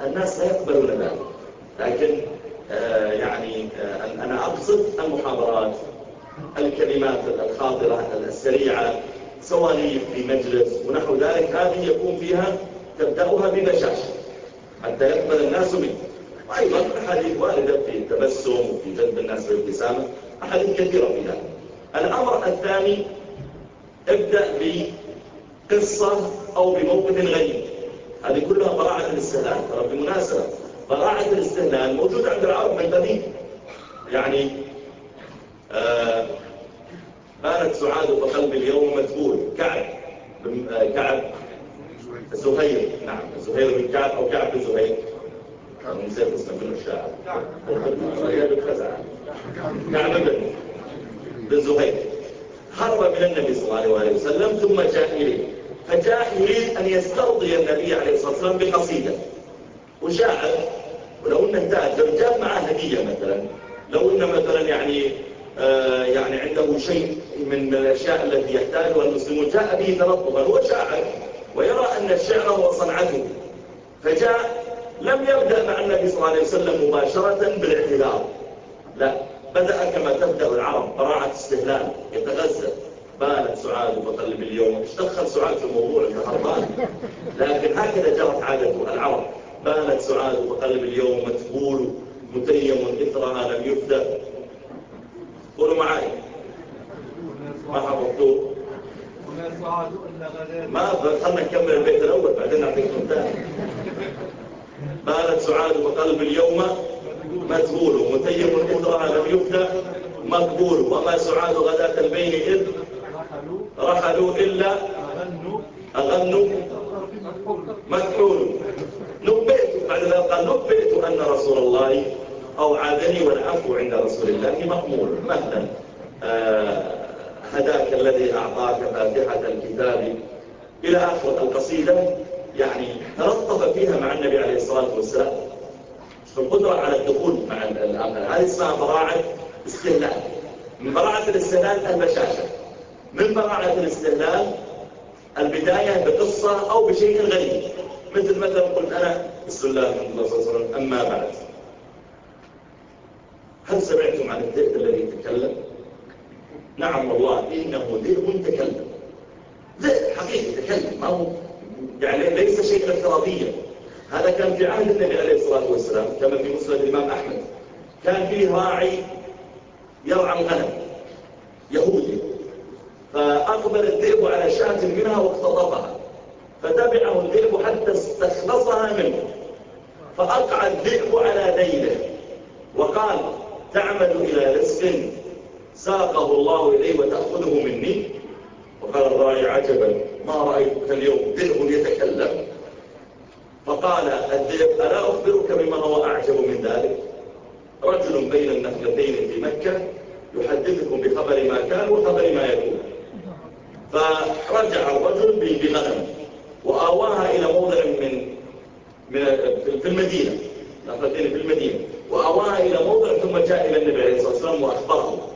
الناس لا يقبلون ذلك. لكن آه يعني آه أنا أقصد المحاضرات الكلمات الخاطرة السريعة سواليف في مجلس ونحو ذلك هذه يكون فيها تبدأها ببشاشة حتى يقبل الناس منه وأيضا أحاديث واردة في التبسم وفي جذب الناس بالابتسامة أحاديث كثيرة في ذلك الأمر الثاني ابدأ بقصة أو بموقف غريب هذه كلها براعة الاستهلال ترى بمناسبة براعة الاستهلال موجودة عند العرب من قديم يعني آه بانت سعاد فقلب اليوم مدفول كعب آه، كعب زهير نعم زهير بن كعب أو كعب بن زهير. نسيت اسمه من الشاعر كعب بن بن زهير. هرب من النبي صلى الله عليه وسلم ثم جاء إليه. فجاء يريد أن يسترضي النبي عليه الصلاة والسلام بقصيدة وشاعر ولو أنه تاجر جاب معه هدية مثلا لو أنه مثلا يعني آه يعني عنده شيء من الأشياء التي يحتاجها المسلمون جاء به تلطفا هو شاعر ويرى أن الشعر هو صنعته. فجاء لم يبدأ مع النبي صلى الله عليه وسلم مباشرة بالاعتذار. لا بدأ كما تبدأ العرب براعة استهلال يتغزل بانت سعاد وبقلب اليوم إيش دخل سعاد في الموضوع انت هربان لكن هكذا جرت عادة العرب. بانت سعاد وبقلب اليوم متبول متيم إثرها لم يفدى قولوا معي ما حفظتوه ما خلنا نكمل البيت الأول بعدين نعطيكم ثاني بانت سعاد وقلب اليوم مذهول ومتيم إثرها لم يفتح مقبول. وما سعاد غداة البين إذ رحلوا إلا أغنوا مكحول نبئت بعد ذلك قال نبئت أن رسول الله أوعدني والعفو عند رسول الله مأمول مهلا آه هداك الذي أعطاك فاتحة الكتاب إلى آخر القصيدة يعني تلطف فيها مع النبي عليه الصلاة والسلام. القدرة على الدخول مع الأمر هذه اسمها براعة استهلال من براعة الاستهلال البشاشة من براعة الاستهلال البداية بقصة أو بشيء غريب. مثل مثلا قلت أنا بسم الله الحمد لله أما بعد هل سمعتم عن الذئب الذي يتكلم نعم والله إنه ذئب تكلم. ذئب حقيقي تكلم ما هو يعني ليس شيئا افتراضيا. هذا كان في عهد النبي عليه الصلاة والسلام كما في مسند الإمام أحمد. كان فيه راعي يرعى الغنم يهودي. فأقبل الذئب على شاة منها واختطفها فتبعه الذئب حتى استخلصها منه. فأقع الذئب على ذيله وقال تعمد إلى رزق ساقه الله إليه وتأخذه مني. وقال الراعي عجبا ما رأيتك اليوم؟ ذئب يتكلم. فقال الذئب ألا أخبرك بما هو أعجب من ذلك؟ رجل بين النخلتين في مكة يحدثكم بخبر ما كان وخبر ما يكون. فرجع الرجل بغنم وآواها إلى موضع من من في المدينة. نخلتين في المدينة. وآواها إلى موضع ثم جاء إلى النبي عليه الصلاة والسلام وأخبره.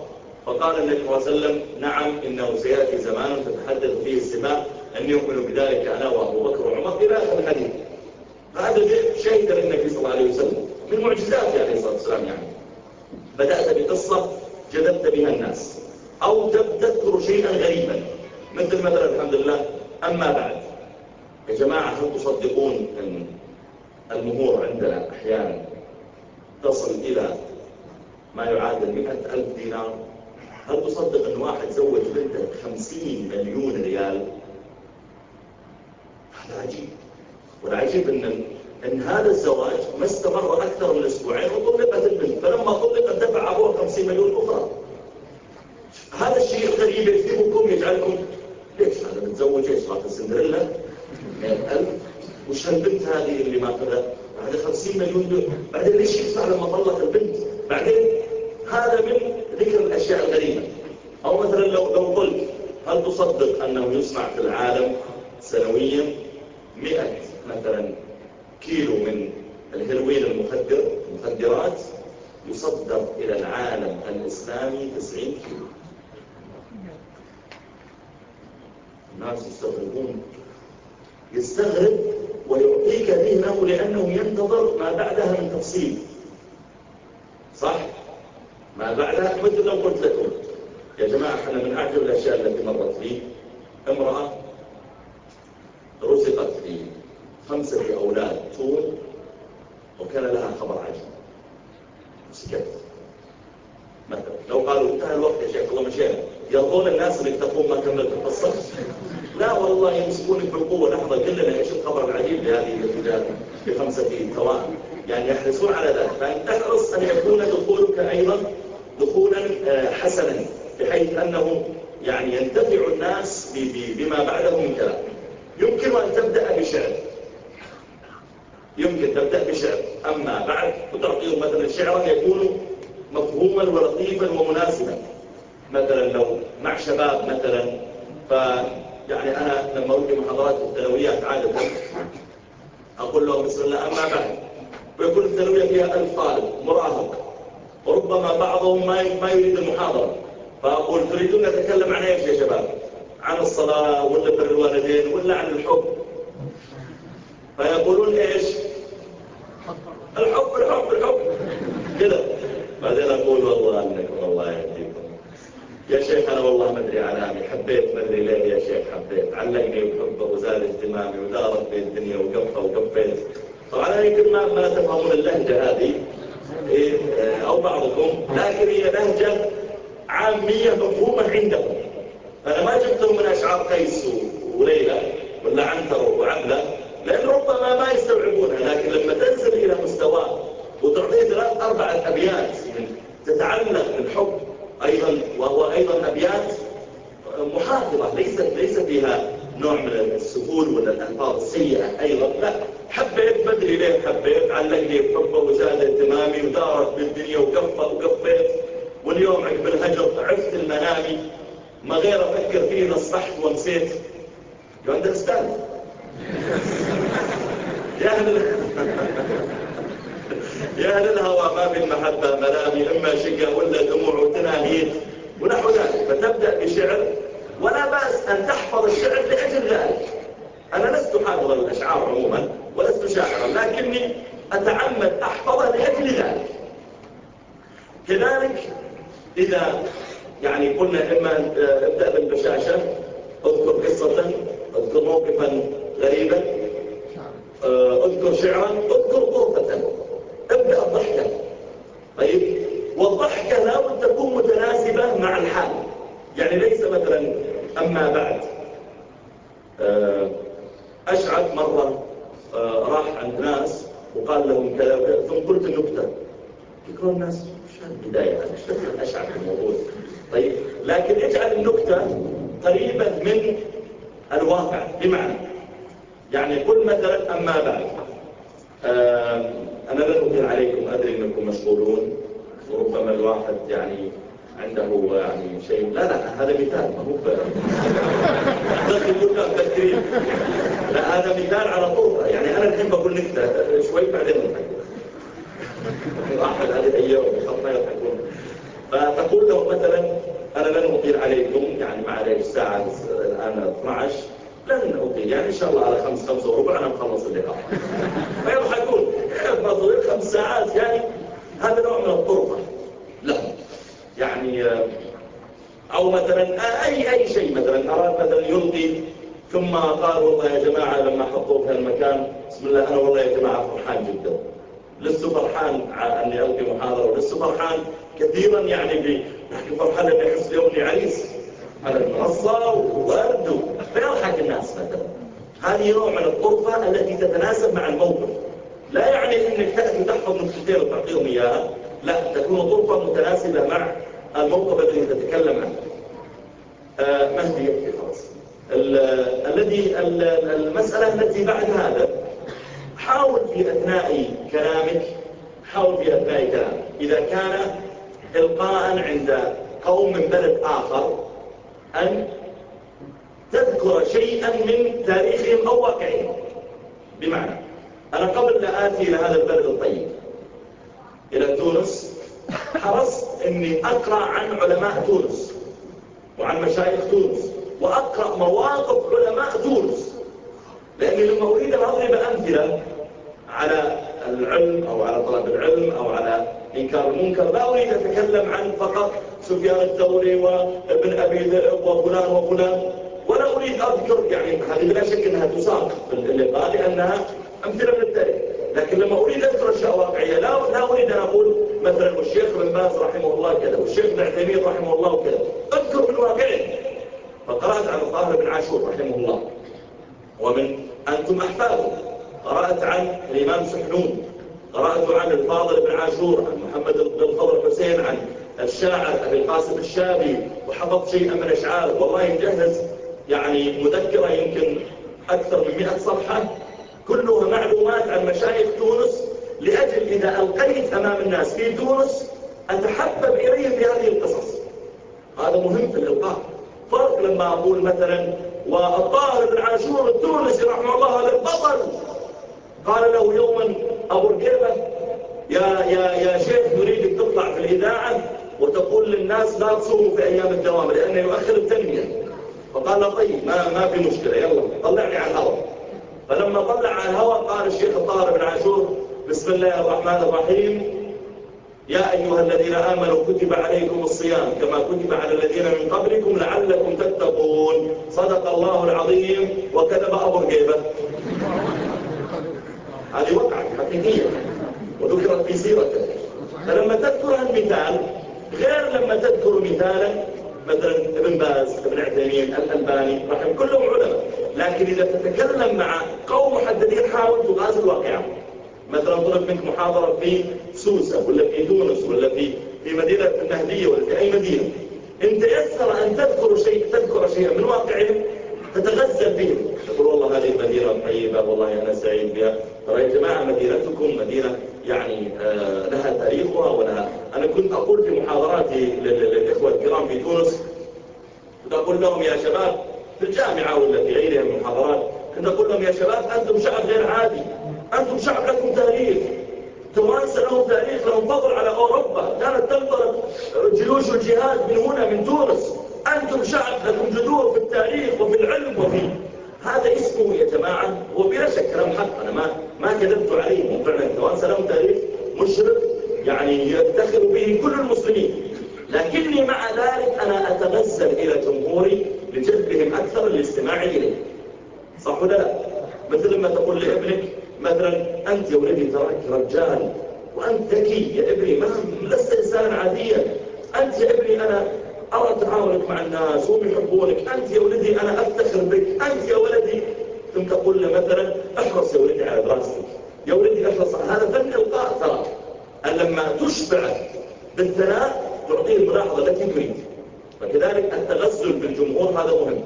فقال النبي صلى الله عليه وسلم نعم إنه سيأتي زمان تتحدث فيه السماء أن يؤمن بذلك أنا وأبو بكر وعمر إلى آخر الحديث. فهذا شيء للنبي صلى الله عليه وسلم من معجزات عليه الصلاة والسلام يعني. بدأت بقصة جذبت بها الناس. أو تذكر شيئا غريبا. مثل مثلا الحمد لله أما بعد. يا جماعة هل تصدقون أن المهور عندنا أحيانا تصل إلى ما يعادل مئة ألف دينار؟ هل تصدق أن واحد زوج بنته خمسين مليون ريال؟ هذا عجيب. والعجيب أن, أن هذا الزواج ما استمر أكثر من أسبوعين وطلقت البنت. فلما طلقت دفع أبوها خمسين مليون أخرى. هذا الشيء الغريب يجذبكم يجعلكم ليش؟ هذا متزوج إيش؟ راح سندريلا؟ مئة ألف وش هالبنت هذه اللي ماخذها بعد خمسين مليون دولار. بعدين ليش يدفع لما طلق البنت؟ بعدين هذا من ذكر الأشياء الغريبة. أو مثلا لو لو قلت هل تصدق أنه يصنع في العالم سنويا مئة مثلا كيلو من الهيروين المخدر المخدرات يصدر إلى العالم الإسلامي 90 كيلو؟ الناس يستغربون يستغرب ويعطيك ذهنه لأنه ينتظر ما بعدها من تفصيل. صح؟ ما بعدها مثل لو قلت لكم. يا جماعة إحنا من أعجب الأشياء التي مرت لي امرأة رزقت في خمسة أولاد طول وكان لها خبر عجيب. سكت مثلا لو قالوا انتهى الوقت يا شيخ الله مشينا يرضون الناس اللي تقوم ما كملت القصة. لا والله يمسكونك بالقوة لحظة. كلنا إيش الخبر العجيب لهذه الرجال في خمسة ثواني يعني يحرصون على ذلك. فأن تحرص أن يكون دخولك أيضا دخولا آه، حسنا بحيث أنه يعني ينتفع الناس بما بعده من كلام. يمكن أن تبدأ بشعر. يمكن تبدأ بشعر. أما بعد وتعطيهم مثلا شعرا يكون مفهوما ولطيفا ومناسبا. مثلا لو مع شباب مثلا ف يعني أنا لما أودي محاضرات الثانويات عادة أقول لهم بسم الله أما بعد. ويكون الثانوية فيها ألف طالب مراهق. وربما بعضهم ما يريد المحاضرة. فأقول تريدون نتكلم عن إيش يا شباب؟ عن الصلاة ولا بر الوالدين ولا عن الحب. فيقولون إيش؟ الحب الحب الحب. كذا بعدين أقول والله أنكم الله يهديكم يا شيخ أنا والله ما أدري علامي. حبيت ما أدري ليه يا شيخ حبيت. علقني بحبه وزاد اهتمامي ودارت بي الدنيا وقفة وقفيت طبعا يمكن ما, ما تفهمون اللهجة هذه. إيه أو بعضكم. لكن هي لهجة عامية مفهومة عندكم. فأنا ما جبت لهم من أشعار قيس وليلى ولا عنتر وعبلة لأن ربما ما يستوعبونها. لكن لما تنزل إلى مستواه وتعطيه ثلاث أربعة أيضا وهو أيضا أبيات محاضرة ليست ليس فيها نوع من السهول ولا الألفاظ السيئة أيضا لا. حبيت بدري ليه حبيت؟ علق لي بحبه وزاد اهتمامي ودارت بالدنيا وكفة وكفيت واليوم عقب الهجر عفت المنامي. ما غير أفكر فيه نصحت ونسيت. يو أندرستاند جاهل يا أهل الهوى ما في المحبة ملامي إما شقة ولا دموع وتناهيد ونحو ذلك. فتبدأ بشعر ولا بأس أن تحفظ الشعر لأجل ذلك. أنا لست حافظا الأشعار عموما ولست شاعرا لكني أتعمد أحفظها لأجل ذلك. كذلك إذا يعني قلنا إما أبدأ بالبشاشة أذكر قصة أذكر موقفا غريبا أذكر شعرا أذكر طرفة ابدأ الضحكة. طيب والضحكة لابد تكون متناسبة مع الحال. يعني ليس مثلا أما بعد آه، أشعث مرة آه، راح عند ناس وقال لهم كذا ثم قلت النكتة يقولون الناس مش البداية مش أشعث الموضوع طيب لكن اجعل النكتة قريبة من الواقع بمعنى يعني قل مثلا أما بعد آه، أنا لا أطيل عليكم أدري أنكم مشغولون وربما الواحد يعني عنده يعني شيء لا لا هذا مثال ما هو كلنا مفكرين لا هذا مثال على طول يعني أنا الحين بقول نكتة شوي بعدين نضحك واحد هذه الأيام ما يضحكون فتقول له مثلا أنا لن أطيل عليكم يعني ما عليه الساعة الآن 12 لن أطيل يعني إن شاء الله على خمس خمس وربع أنا مخلص اللقاء فيضحكون ما خمس ساعات يعني هذا نوع من الطرفة لا يعني أو مثلا أي أي شيء مثلا. أراد مثلا يلقي ثم قال والله يا جماعة لما حطوه في المكان بسم الله أنا والله يا جماعة فرحان جدا. لست فرحان أني ألقي محاضرة ولست فرحان كثيرا يعني بحكي فرحان أني أحس يومني عريس على المنصة وورد فيضحك الناس مثلا. هذه نوع من الطرفة التي تتناسب مع الموقف. لا يعني أنك تأتي تحفظ نكتتين وتعطيهم إياها لا تكون طرفة متناسبة مع الموقف الذي تتكلم عنه. مهدي يكفي خلاص الذي المسألة التي بعد هذا حاول في أثناء كلامك حاول في أثناء كلامك. إذا كان إلقاء عند قوم من بلد آخر أن تذكر شيئا من تاريخهم أو واقعهم. بمعنى أنا قبل لا آتي إلى هذا البلد الطيب إلى تونس حرصت أني أقرأ عن علماء تونس. وعن مشايخ تونس وأقرأ مواقف علماء تونس. لأني لما أريد أن أضرب أمثلة على العلم أو على طلب العلم أو على إنكار المنكر لا أريد أتكلم عن فقط سفيان الثوري وابن أبي ذئب وفلان وفلان ولا أريد أذكر يعني هذه بلا شك أنها تساق في اللقاء لأنها أمثلة من التاريخ لكن لما أريد أذكر أشياء واقعية لا, لا أريد أن أقول مثلا والشيخ بن باز رحمه الله كذا والشيخ بن عثيمين رحمه الله كذا. أذكر من واقعه فقرأت عن الطاهر بن عاشور رحمه الله. ومن أنتم أحفاده. قرأت عن الإمام سحنون. قرأت عن الفاضل بن عاشور عن محمد بن الخضر حسين عن الشاعر أبي القاسم الشابي وحفظت شيئا من أشعاره والله مجهز يعني مذكرة يمكن أكثر من مئة صفحة. كلها معلومات عن مشايخ تونس لأجل إذا ألقيت أمام الناس في تونس أتحبب إليهم بهذه القصص. هذا مهم في الإلقاء فرق لما أقول مثلا والطاهر بن عاشور التونسي رحمه الله هذا البطل قال له يوما أبو رقيبة يا, يا, يا شيخ نريدك تطلع في الإذاعة؟ وتقول للناس لا تصوموا في أيام الدوام لأنه يؤخر التنمية. فقال طيب ما, ما في مشكلة يلا طلعني على الهواء. فلما طلع على الهواء قال الشيخ الطاهر بن عاشور بسم الله الرحمن الرحيم يا أيها الذين آمنوا كتب عليكم الصيام كما كتب على الذين من قبلكم لعلكم تتقون. صدق الله العظيم. وكذب أبو رقيبة. هذه وقعت حقيقية وذكرت في سيرته. فلما تذكر المثال غير لما تذكر مثالا مثلا ابن باز ابن عثيمين الألباني رحم كلهم علماء. لكن إذا تتكلم مع قوم محددين حاول تغازل الواقع. مثلا طلب منك محاضرة في سوسة ولا في تونس ولا في في مدينة المهدية ولا في أي مدينة. إن تيسر أن تذكر شيء تذكر شيئا من واقعهم تتغزل به تقول والله وهذه المدينة طيبة والله أنا سعيد بها. ترى يا جماعة مدينتكم مدينة يعني آه لها تاريخها ولها. أنا كنت أقول في محاضراتي للإخوة الكرام في تونس كنت أقول لهم يا شباب في الجامعة ولا في غيرها من المحاضرات كنت أقول لهم يا شباب أنتم شعب غير عادي أنتم شعب لكم تاريخ توانسة لهم تاريخ لهم فضل على أوروبا كانت تنطلق جيوش الجهاد من هنا من تونس أنتم شعب لكم جذور في التاريخ وفي العلم وفي هذا اسمه يا جماعة هو بلا شك كلام حق أنا ما ما كذبت عليهم فعلا توانسة لهم تاريخ مشرف يعني يفتخر به كل المسلمين لكني مع ذلك أنا أتغزل إلى جمهوري لجذبهم أكثر الاستماع إليه صح ولا لا مثل ما تقول لابنك مثلا أنت يا ولدي تراك رجال وأنت ذكي يا ابني ما لست إنسانا عاديا أنت يا ابني أنا أرى تعاملك مع الناس وهم يحبونك أنت يا ولدي أنا أفتخر بك أنت يا ولدي ثم تقول له مثلا احرص يا ولدي على دراستك يا ولدي احرص هذا فن إلقاء ترى أن لما تشبع بالثناء تعطيه الملاحظة التي تريد فكذلك التغزل بالجمهور هذا مهم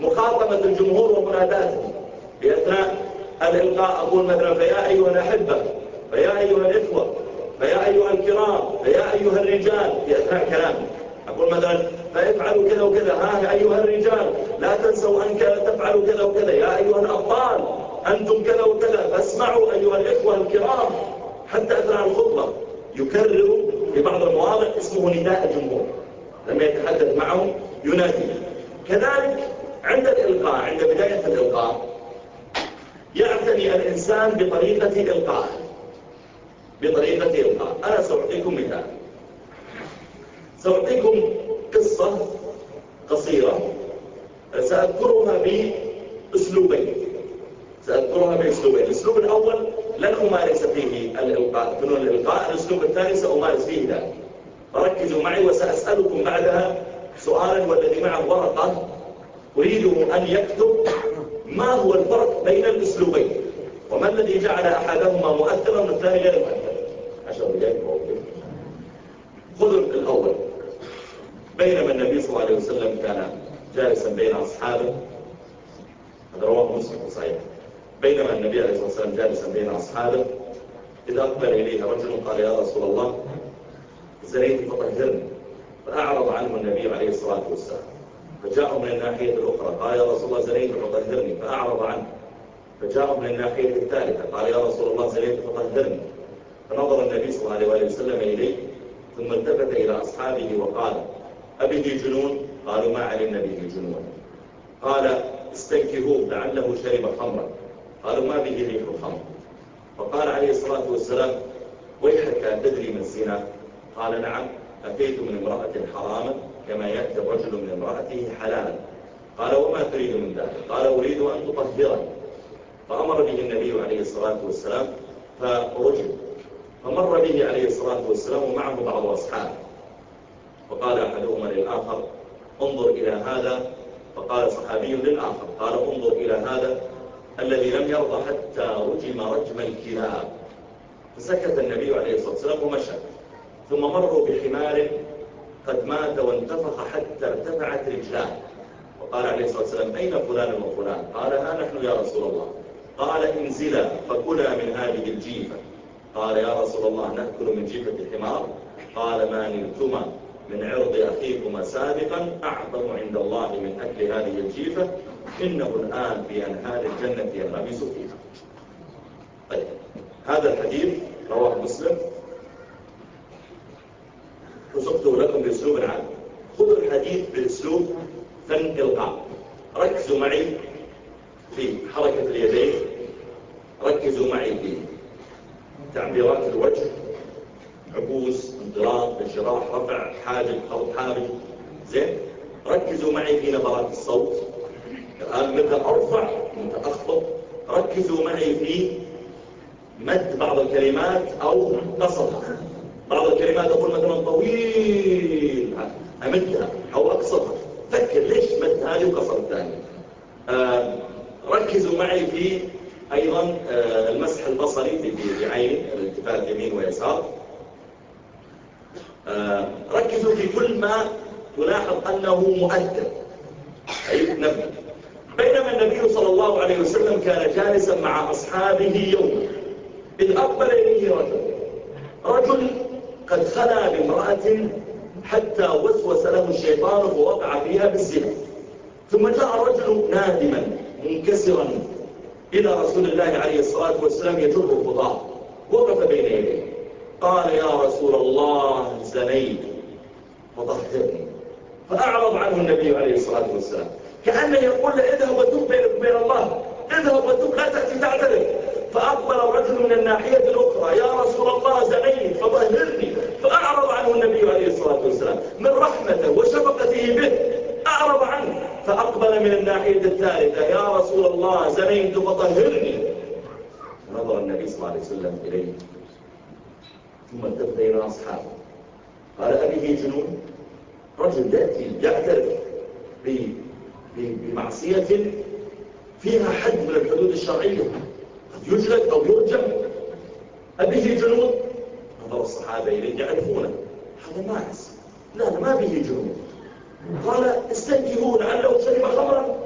مخاطبة الجمهور ومناداته في أثناء الإلقاء أقول مثلا فيا أيها الأحبة فيا أيها الإخوة فيا أيها الكرام فيا أيها الرجال في أثناء كلامي أقول مثلا فافعلوا كذا وكذا ها أيها الرجال لا تنسوا أن تفعلوا كذا وكذا يا أيها الأبطال أنتم كذا وكذا فاسمعوا أيها الإخوة الكرام حتى أثناء الخطبة يكرر في بعض المواضع اسمه نداء الجمهور لما يتحدث معهم ينادي كذلك عند الإلقاء عند بداية الإلقاء يعتني الإنسان بطريقة إلقاء بطريقة إلقاء أنا سأعطيكم مثال سأعطيكم قصة قصيرة سأذكرها بأسلوبين. سأذكرها بأسلوبين. الأسلوب الأول لن أمارس فيه الإلقاء. فنون الإلقاء؟ الأسلوب الثاني سأمارس فيه ذلك فركزوا معي وسأسألكم بعدها سؤالا والذي معه ورقة. أريده أن يكتب ما هو الفرق بين الأسلوبين. وما الذي جعل أحدهما مؤثرا والثاني غير مؤثر؟ عشر دقائق خذوا الأول. بينما النبي صلى الله عليه وسلم جالسا بين أصحابه هذا رواه مسلم صحيح. بينما النبي عليه الصلاة والسلام جالسا بين أصحابه إذا أقبل إليه رجل قال يا رسول الله زنيت فطهرني فأعرض عنه النبي عليه الصلاة والسلام فجاءه من الناحية الأخرى قال يا رسول الله زنيت فطهرني فأعرض عنه فجاءه من الناحية الثالثة قال يا رسول الله زنيت فطهرني فنظر النبي صلى الله عليه وسلم إليه ثم التفت إلى أصحابه وقال أبه جنون؟ قالوا ما علمنا به جنون. قال استنكهوه لعله شرب خمرا. قالوا ما به ريح الخمر. فقال عليه الصلاة والسلام ويحك تدري من الزنا؟ قال نعم أتيت من امرأة حراما كما يأتي الرجل من امرأته حلالا. قال وما تريد من ذلك؟ قال أريد أن تطهرني فأمر به النبي عليه الصلاة والسلام فرجل فمر به عليه الصلاة والسلام ومعه بعض أصحابه. فقال أحدهما للآخر انظر إلى هذا. فقال صحابي للآخر قال انظر إلى هذا الذي لم يرضى حتى رجم رجم الكلاب. فسكت النبي عليه الصلاة والسلام ومشى. ثم مروا بحمار قد مات وانتفخ حتى ارتفعت رجلاه. وقال عليه الصلاة والسلام أين فلان وفلان؟ قال ها نحن يا رسول الله. قال انزلا فكلا من هذه الجيفة. قال يا رسول الله نأكل من جيفة الحمار؟ قال ما نلتما. من عرض أخيكما سابقا أعظم عند الله من أكل هذه الجيفة إنه الآن في أنهار الجنة ينغمس فيها. طيب هذا الحديث رواه مسلم. وصفته لكم بأسلوب عام. خذوا الحديث بأسلوب فن إلقاء ركزوا معي في حركة اليدين. ركزوا معي في تعبيرات الوجه. عبوس انطلاق انشراح رفع حاجب خلط حاجب. زين ركزوا معي في نبرات الصوت. الآن متى أرفع؟ متى أخفض؟ ركزوا معي في مد بعض الكلمات أو قصرها بعض الكلمات أقول مثلا طويل. أمدها أو أقصرها فكر ليش مد هذه وقصر الثاني آه ركزوا معي في أيضا آه المسح البصري في عين الالتفات يمين ويسار. ركزوا في كل ما تلاحظ أنه مؤثر أي نبي. بينما النبي صلى الله عليه وسلم كان جالسا مع أصحابه يوما إذ أقبل إليه رجل. رجل قد خلى بامرأة حتى وسوس له الشيطان فوقع فيها بالزنا. ثم جاء رجل نادما منكسرا إلى رسول الله عليه الصلاة والسلام يجر الخطاه وقف بين يديه. قال يا رسول الله زنيت فطهرني فأعرض عنه النبي عليه الصلاة والسلام. كأنه يقول له اذهب وتوب بينك وبين الله. اذهب وتوب لا تأتي تعترف. فأقبل الرجل من الناحية الأخرى. يا رسول الله زنيت فطهرني فأعرض عنه النبي عليه الصلاة والسلام. من رحمته وشفقته به. أعرض عنه. فأقبل من الناحية الثالثة. يا رسول الله زنيت فطهرني نظر النبي صلى الله عليه وسلم إليه. ثم التفت إلى أصحابه. قال أبيه جنون رجل يأتي يعترف بمعصية فيها حد من الحدود الشرعية. قد يجلد أو يرجم أبيه جنون نظر الصحابة إليه يعرفونه. هذا ماعز لا ما به جنون قال استنكهوا لعله شرب خمرا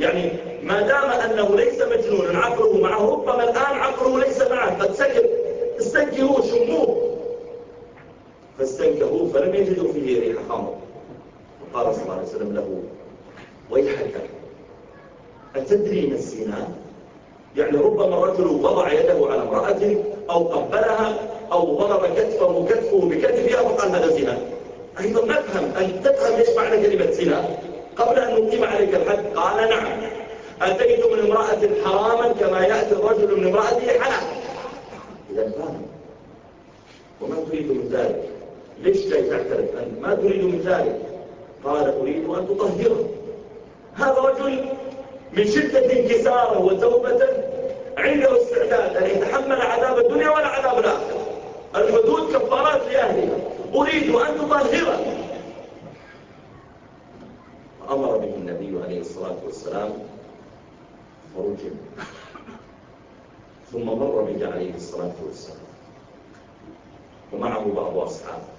يعني ما دام أنه ليس مجنون عقله معه ربما الآن عقله ليس معه. قد سكر استنكهوا شموه. فاستنكهوا فلم يجدوا فيه ريح خمر فقال صلى الله عليه وسلم له ويحك أتدري ما الزنا؟ يعني ربما الرجل وضع يده على امرأة أو قبلها أو ضرب كتفه كتفه بكتفها فقال هذا زنا. أيضا نفهم أن تفهم إيش معنى كلمة زنا؟ قبل أن نقيم عليك الحد قال نعم. أتيت من امرأة حراما كما يأتي الرجل من امرأته حلال. إذا فهم. وما تريد من ذلك؟ ليش جاي تعترف أنت ما تريد من ذلك. قال أريد أن تطهره. هذا رجل من شدة انكساره وتوبة عنده استعداد أن يتحمل عذاب الدنيا ولا عذاب الآخرة. الحدود كفارات لأهلها أريد أن تطهره. أمر به النبي عليه الصلاة والسلام فرجم ثم مر به عليه الصلاة والسلام. ومعه بعض أصحابه.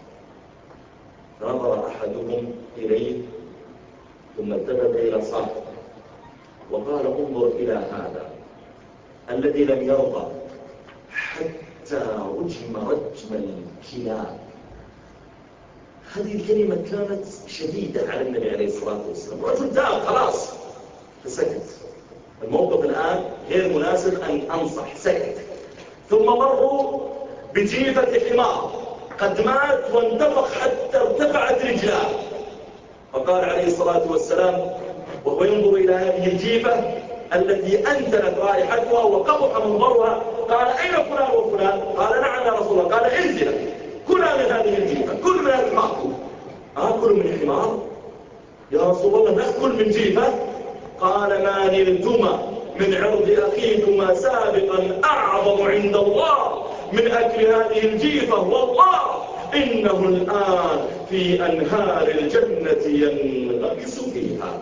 نظر أحدهم إليه ثم التفت إلى صاحبه وقال انظر إلى هذا الذي لم يرضى حتى رجم رجم الكلاب. هذه الكلمة كانت شديدة على النبي عليه الصلاة والسلام. رجل تاب خلاص فسكت. الموقف الآن غير مناسب أن أنصح سكت. ثم مروا بجيفة حمار. قد مات وانتفخ حتى ارتفعت رجلاه. فقال عليه الصلاة والسلام وهو ينظر إلى هذه الجيفة التي أنزلت رائحتها وقبح منظرها قال أين فلان وفلان؟ قال نعم يا رسول الله. قال انزل كلا من هذه الجيفة كل من الحمار آكل من الحمار؟ يا رسول الله نأكل من جيفة. قال ما نلتما من عرض أخيكما سابقا أعظم عند الله. من أكل هذه الجيفة والله إنه الآن في أنهار الجنة ينغمس فيها.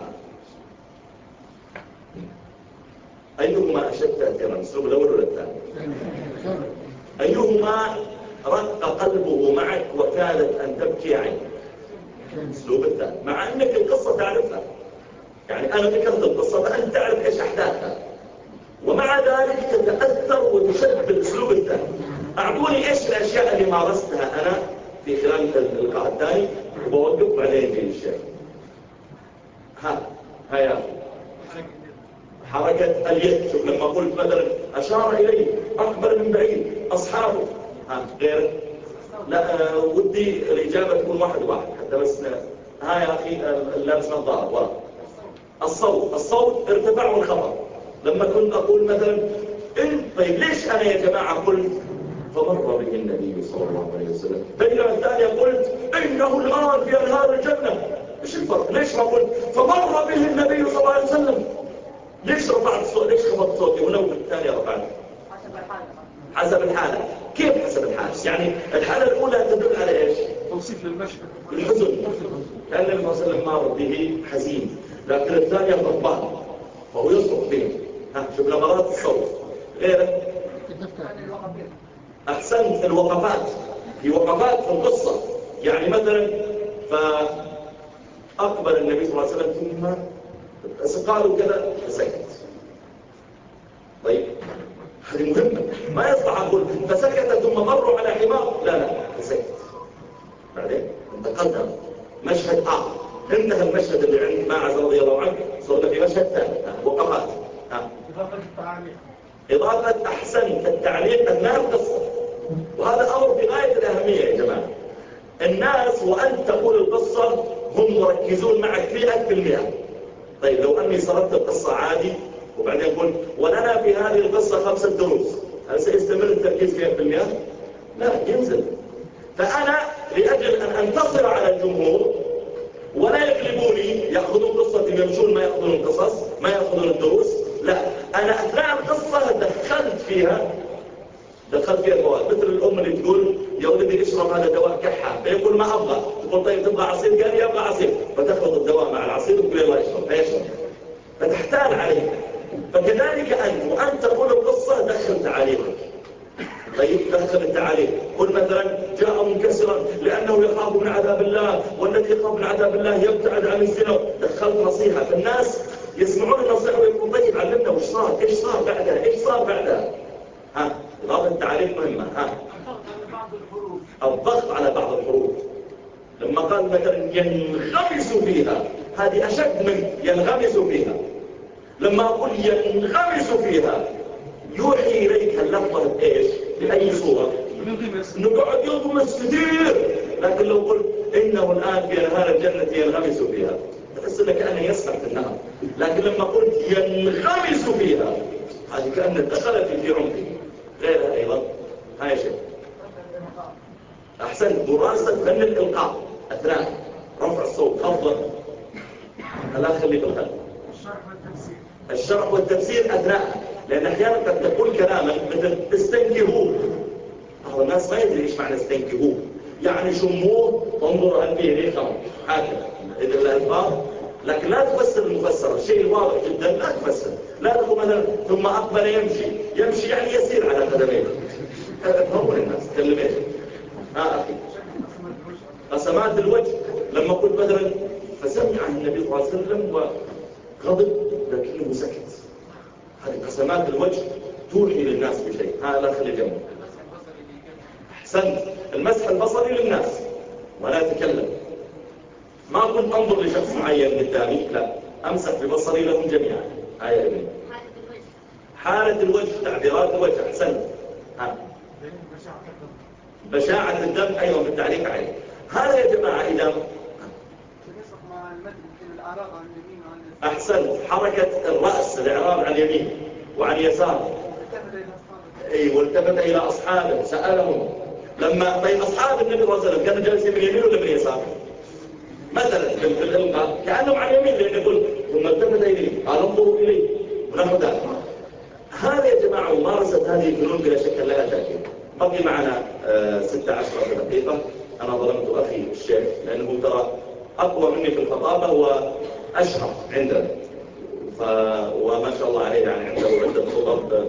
أيهما أشد تأثيرا الأسلوب الأول ولا الثاني؟ أيهما رق قلبه معك وكادت أن تبكي عينك الأسلوب الثاني. مع أنك القصة تعرفها. يعني أنا ذكرت القصة فأنت تعرف إيش أحداثها. ومع ذلك تتأثر وتشد بالأسلوب أعطوني إيش الأشياء اللي مارستها أنا في خلال اللقاء الثاني وبوقف بعدين في الشيء. ها ها يا أخي. حركة اليد شوف لما قلت مثلا أشار إليه أقبل من بعيد أصحابه. ها غير. لا آه ودي الإجابة تكون واحد واحد حتى بس ها يا أخي اللابس نظارة ورا الصوت الصوت ارتفع وانخفض لما كنت أقول مثلا انت طيب ليش أنا يا جماعة قلت فمر به النبي صلى الله عليه وسلم. بينما الثانية قلت إنه الآن في أنهار الجنة. إيش الفرق؟ ليش ما قلت؟ فمر به النبي صلى الله عليه وسلم. ليش رفعت صوت؟ ليش خفضت صوتي؟ ولو الثانية رفعت. حسب الحالة. حسب الحالة. كيف حسب الحالة؟ يعني الحالة الأولى تدل على إيش؟ توصيف للمشهد. الحزن. كان النبي صلى الله عليه وسلم مر به حزين. لكن الثانية غضبان. فهو يصرخ به ها شوف نبرات الصوت. غيره. أحسنت الوقفات. في وقفات في القصة. يعني مثلا فأقبل النبي صلى الله عليه وسلم ثم قالوا كذا فسكت. طيب هذه مهمة. ما يصلح أقول فسكت ثم مروا على حمار. لا لا فسكت. بعدين انتقلنا. مشهد آخر. انتهى المشهد اللي عند ماعز رضي الله عنه. صرنا في مشهد ثاني. وقفات. إضافة التعليق إضافة أحسن التعليق أثناء القصة. وهذا أمر في غاية الأهمية يا جماعة. الناس وأنت تقول القصة هم مركزون معك في ألف المئة. طيب لو أني سردت القصة عادي وبعدين قلت ولنا في هذه القصة خمسة دروس. هل سيستمر التركيز في ألف المئة؟ لا ينزل. فأنا لأجل أن أنتصر على الجمهور ولا يغلبوني يأخذون قصتي ويمشون ما يأخذون القصص ما يأخذون الدروس لا. أنا أثناء القصة دخلت فيها دخلت فيها فوائد مثل الأم اللي تقول يا ولدي اشرب هذا دواء كحة. فيقول ما أبغى. تقول طيب تبغى عصير؟ قال لي أبغى عصير. فتخلط الدواء مع العصير وتقول يلا اشرب فيشرب. فتحتال عليه. فكذلك أنت وأنت تقول القصة دخل تعاليمك طيب دخل التعاليم قل مثلا جاء منكسرا لأنه يخاف من عذاب الله والذي يخاف من عذاب الله يبتعد عن الزنا. دخلت نصيحة. فالناس يسمعون النصيحة ويقولون طيب علمنا وش صار؟ إيش صار بعدها؟ إيش صار بعدها؟ ها؟ إضافة التعريف مهمة ها. الضغط على بعض الحروف. لما قال مثلا ينغمس فيها هذه أشد من ينغمس فيها. لما أقول ينغمس فيها يوحي إليك اللفظة بإيش بأي صورة؟ نقعد ينغمس كثير لكن لو قلت إنه الآن في أنهار الجنة ينغمس فيها تحس إنك كأنه يسبح في النهر. لكن لما قلت ينغمس فيها هذه كأنه دخلت في عمقه غيرها أيضا. هاي شيء. أحسن دراسة فن الإلقاء. أثناء. رفع الصوت أفضل. لا خلي بالخلف الشرح والتفسير أثناء. لأن أحيانا قد تقول كلاما مثل استنكهوه. بعض الناس ما يدري إيش معنى استنكهوه. يعني شموه انظر هل فيه ريقه هكذا إذا الألفاظ لكن لا تفسر المفسر الشيء الواضح جدا لا تفسر لا تقول مثلا ثم أقبل يمشي. يمشي يعني يسير على قدميه. فهمون الناس. تكلمين ها أخي. قسمات الوجه. لما قلت مثلا فسمع النبي صلى الله عليه وسلم وغضب لكنه سكت. هذه قسمات الوجه. توحي للناس بشيء. هذا خلي جنبه. أحسنت. المسح البصري للناس. ولا تكلم. ما كنت أنظر لشخص معين قدامي لا أمسح ببصري لهم جميعا. آية ابن حالة الوجه تعبيرات الوجه أحسنت ها. بشاعة الدم أيضا في التعليق عليه. هذا يا جماعة إذا أحسنت حركة الرأس الإعراب عن يمين وعن يسار أي والتفت إلى أصحابه سألهم. لما طيب أصحاب النبي صلى الله عليه وسلم كانوا جالسين من ولا من يسار مثلا في الإلقاء كأنهم عن يمين لأن يقول ثم التفت إليه قال انظروا إليه ونحو ذلك هذا يا جماعة ممارسة هذه الفنون بلا شك لها تأكيد بقي معنا 16 آه، دقيقة. أنا ظلمت أخي الشيخ لأنه ترى أقوى مني في الخطابة وأشهر عندنا ف... وما شاء الله عليه يعني عنده عدة خطب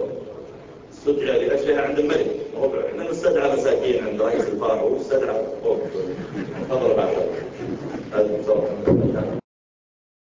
استدعى لأجلها عند الملك. إحنا نستدعى مساكين عند رئيس الفرع ونستدعى فوق تفضل بعد. هذا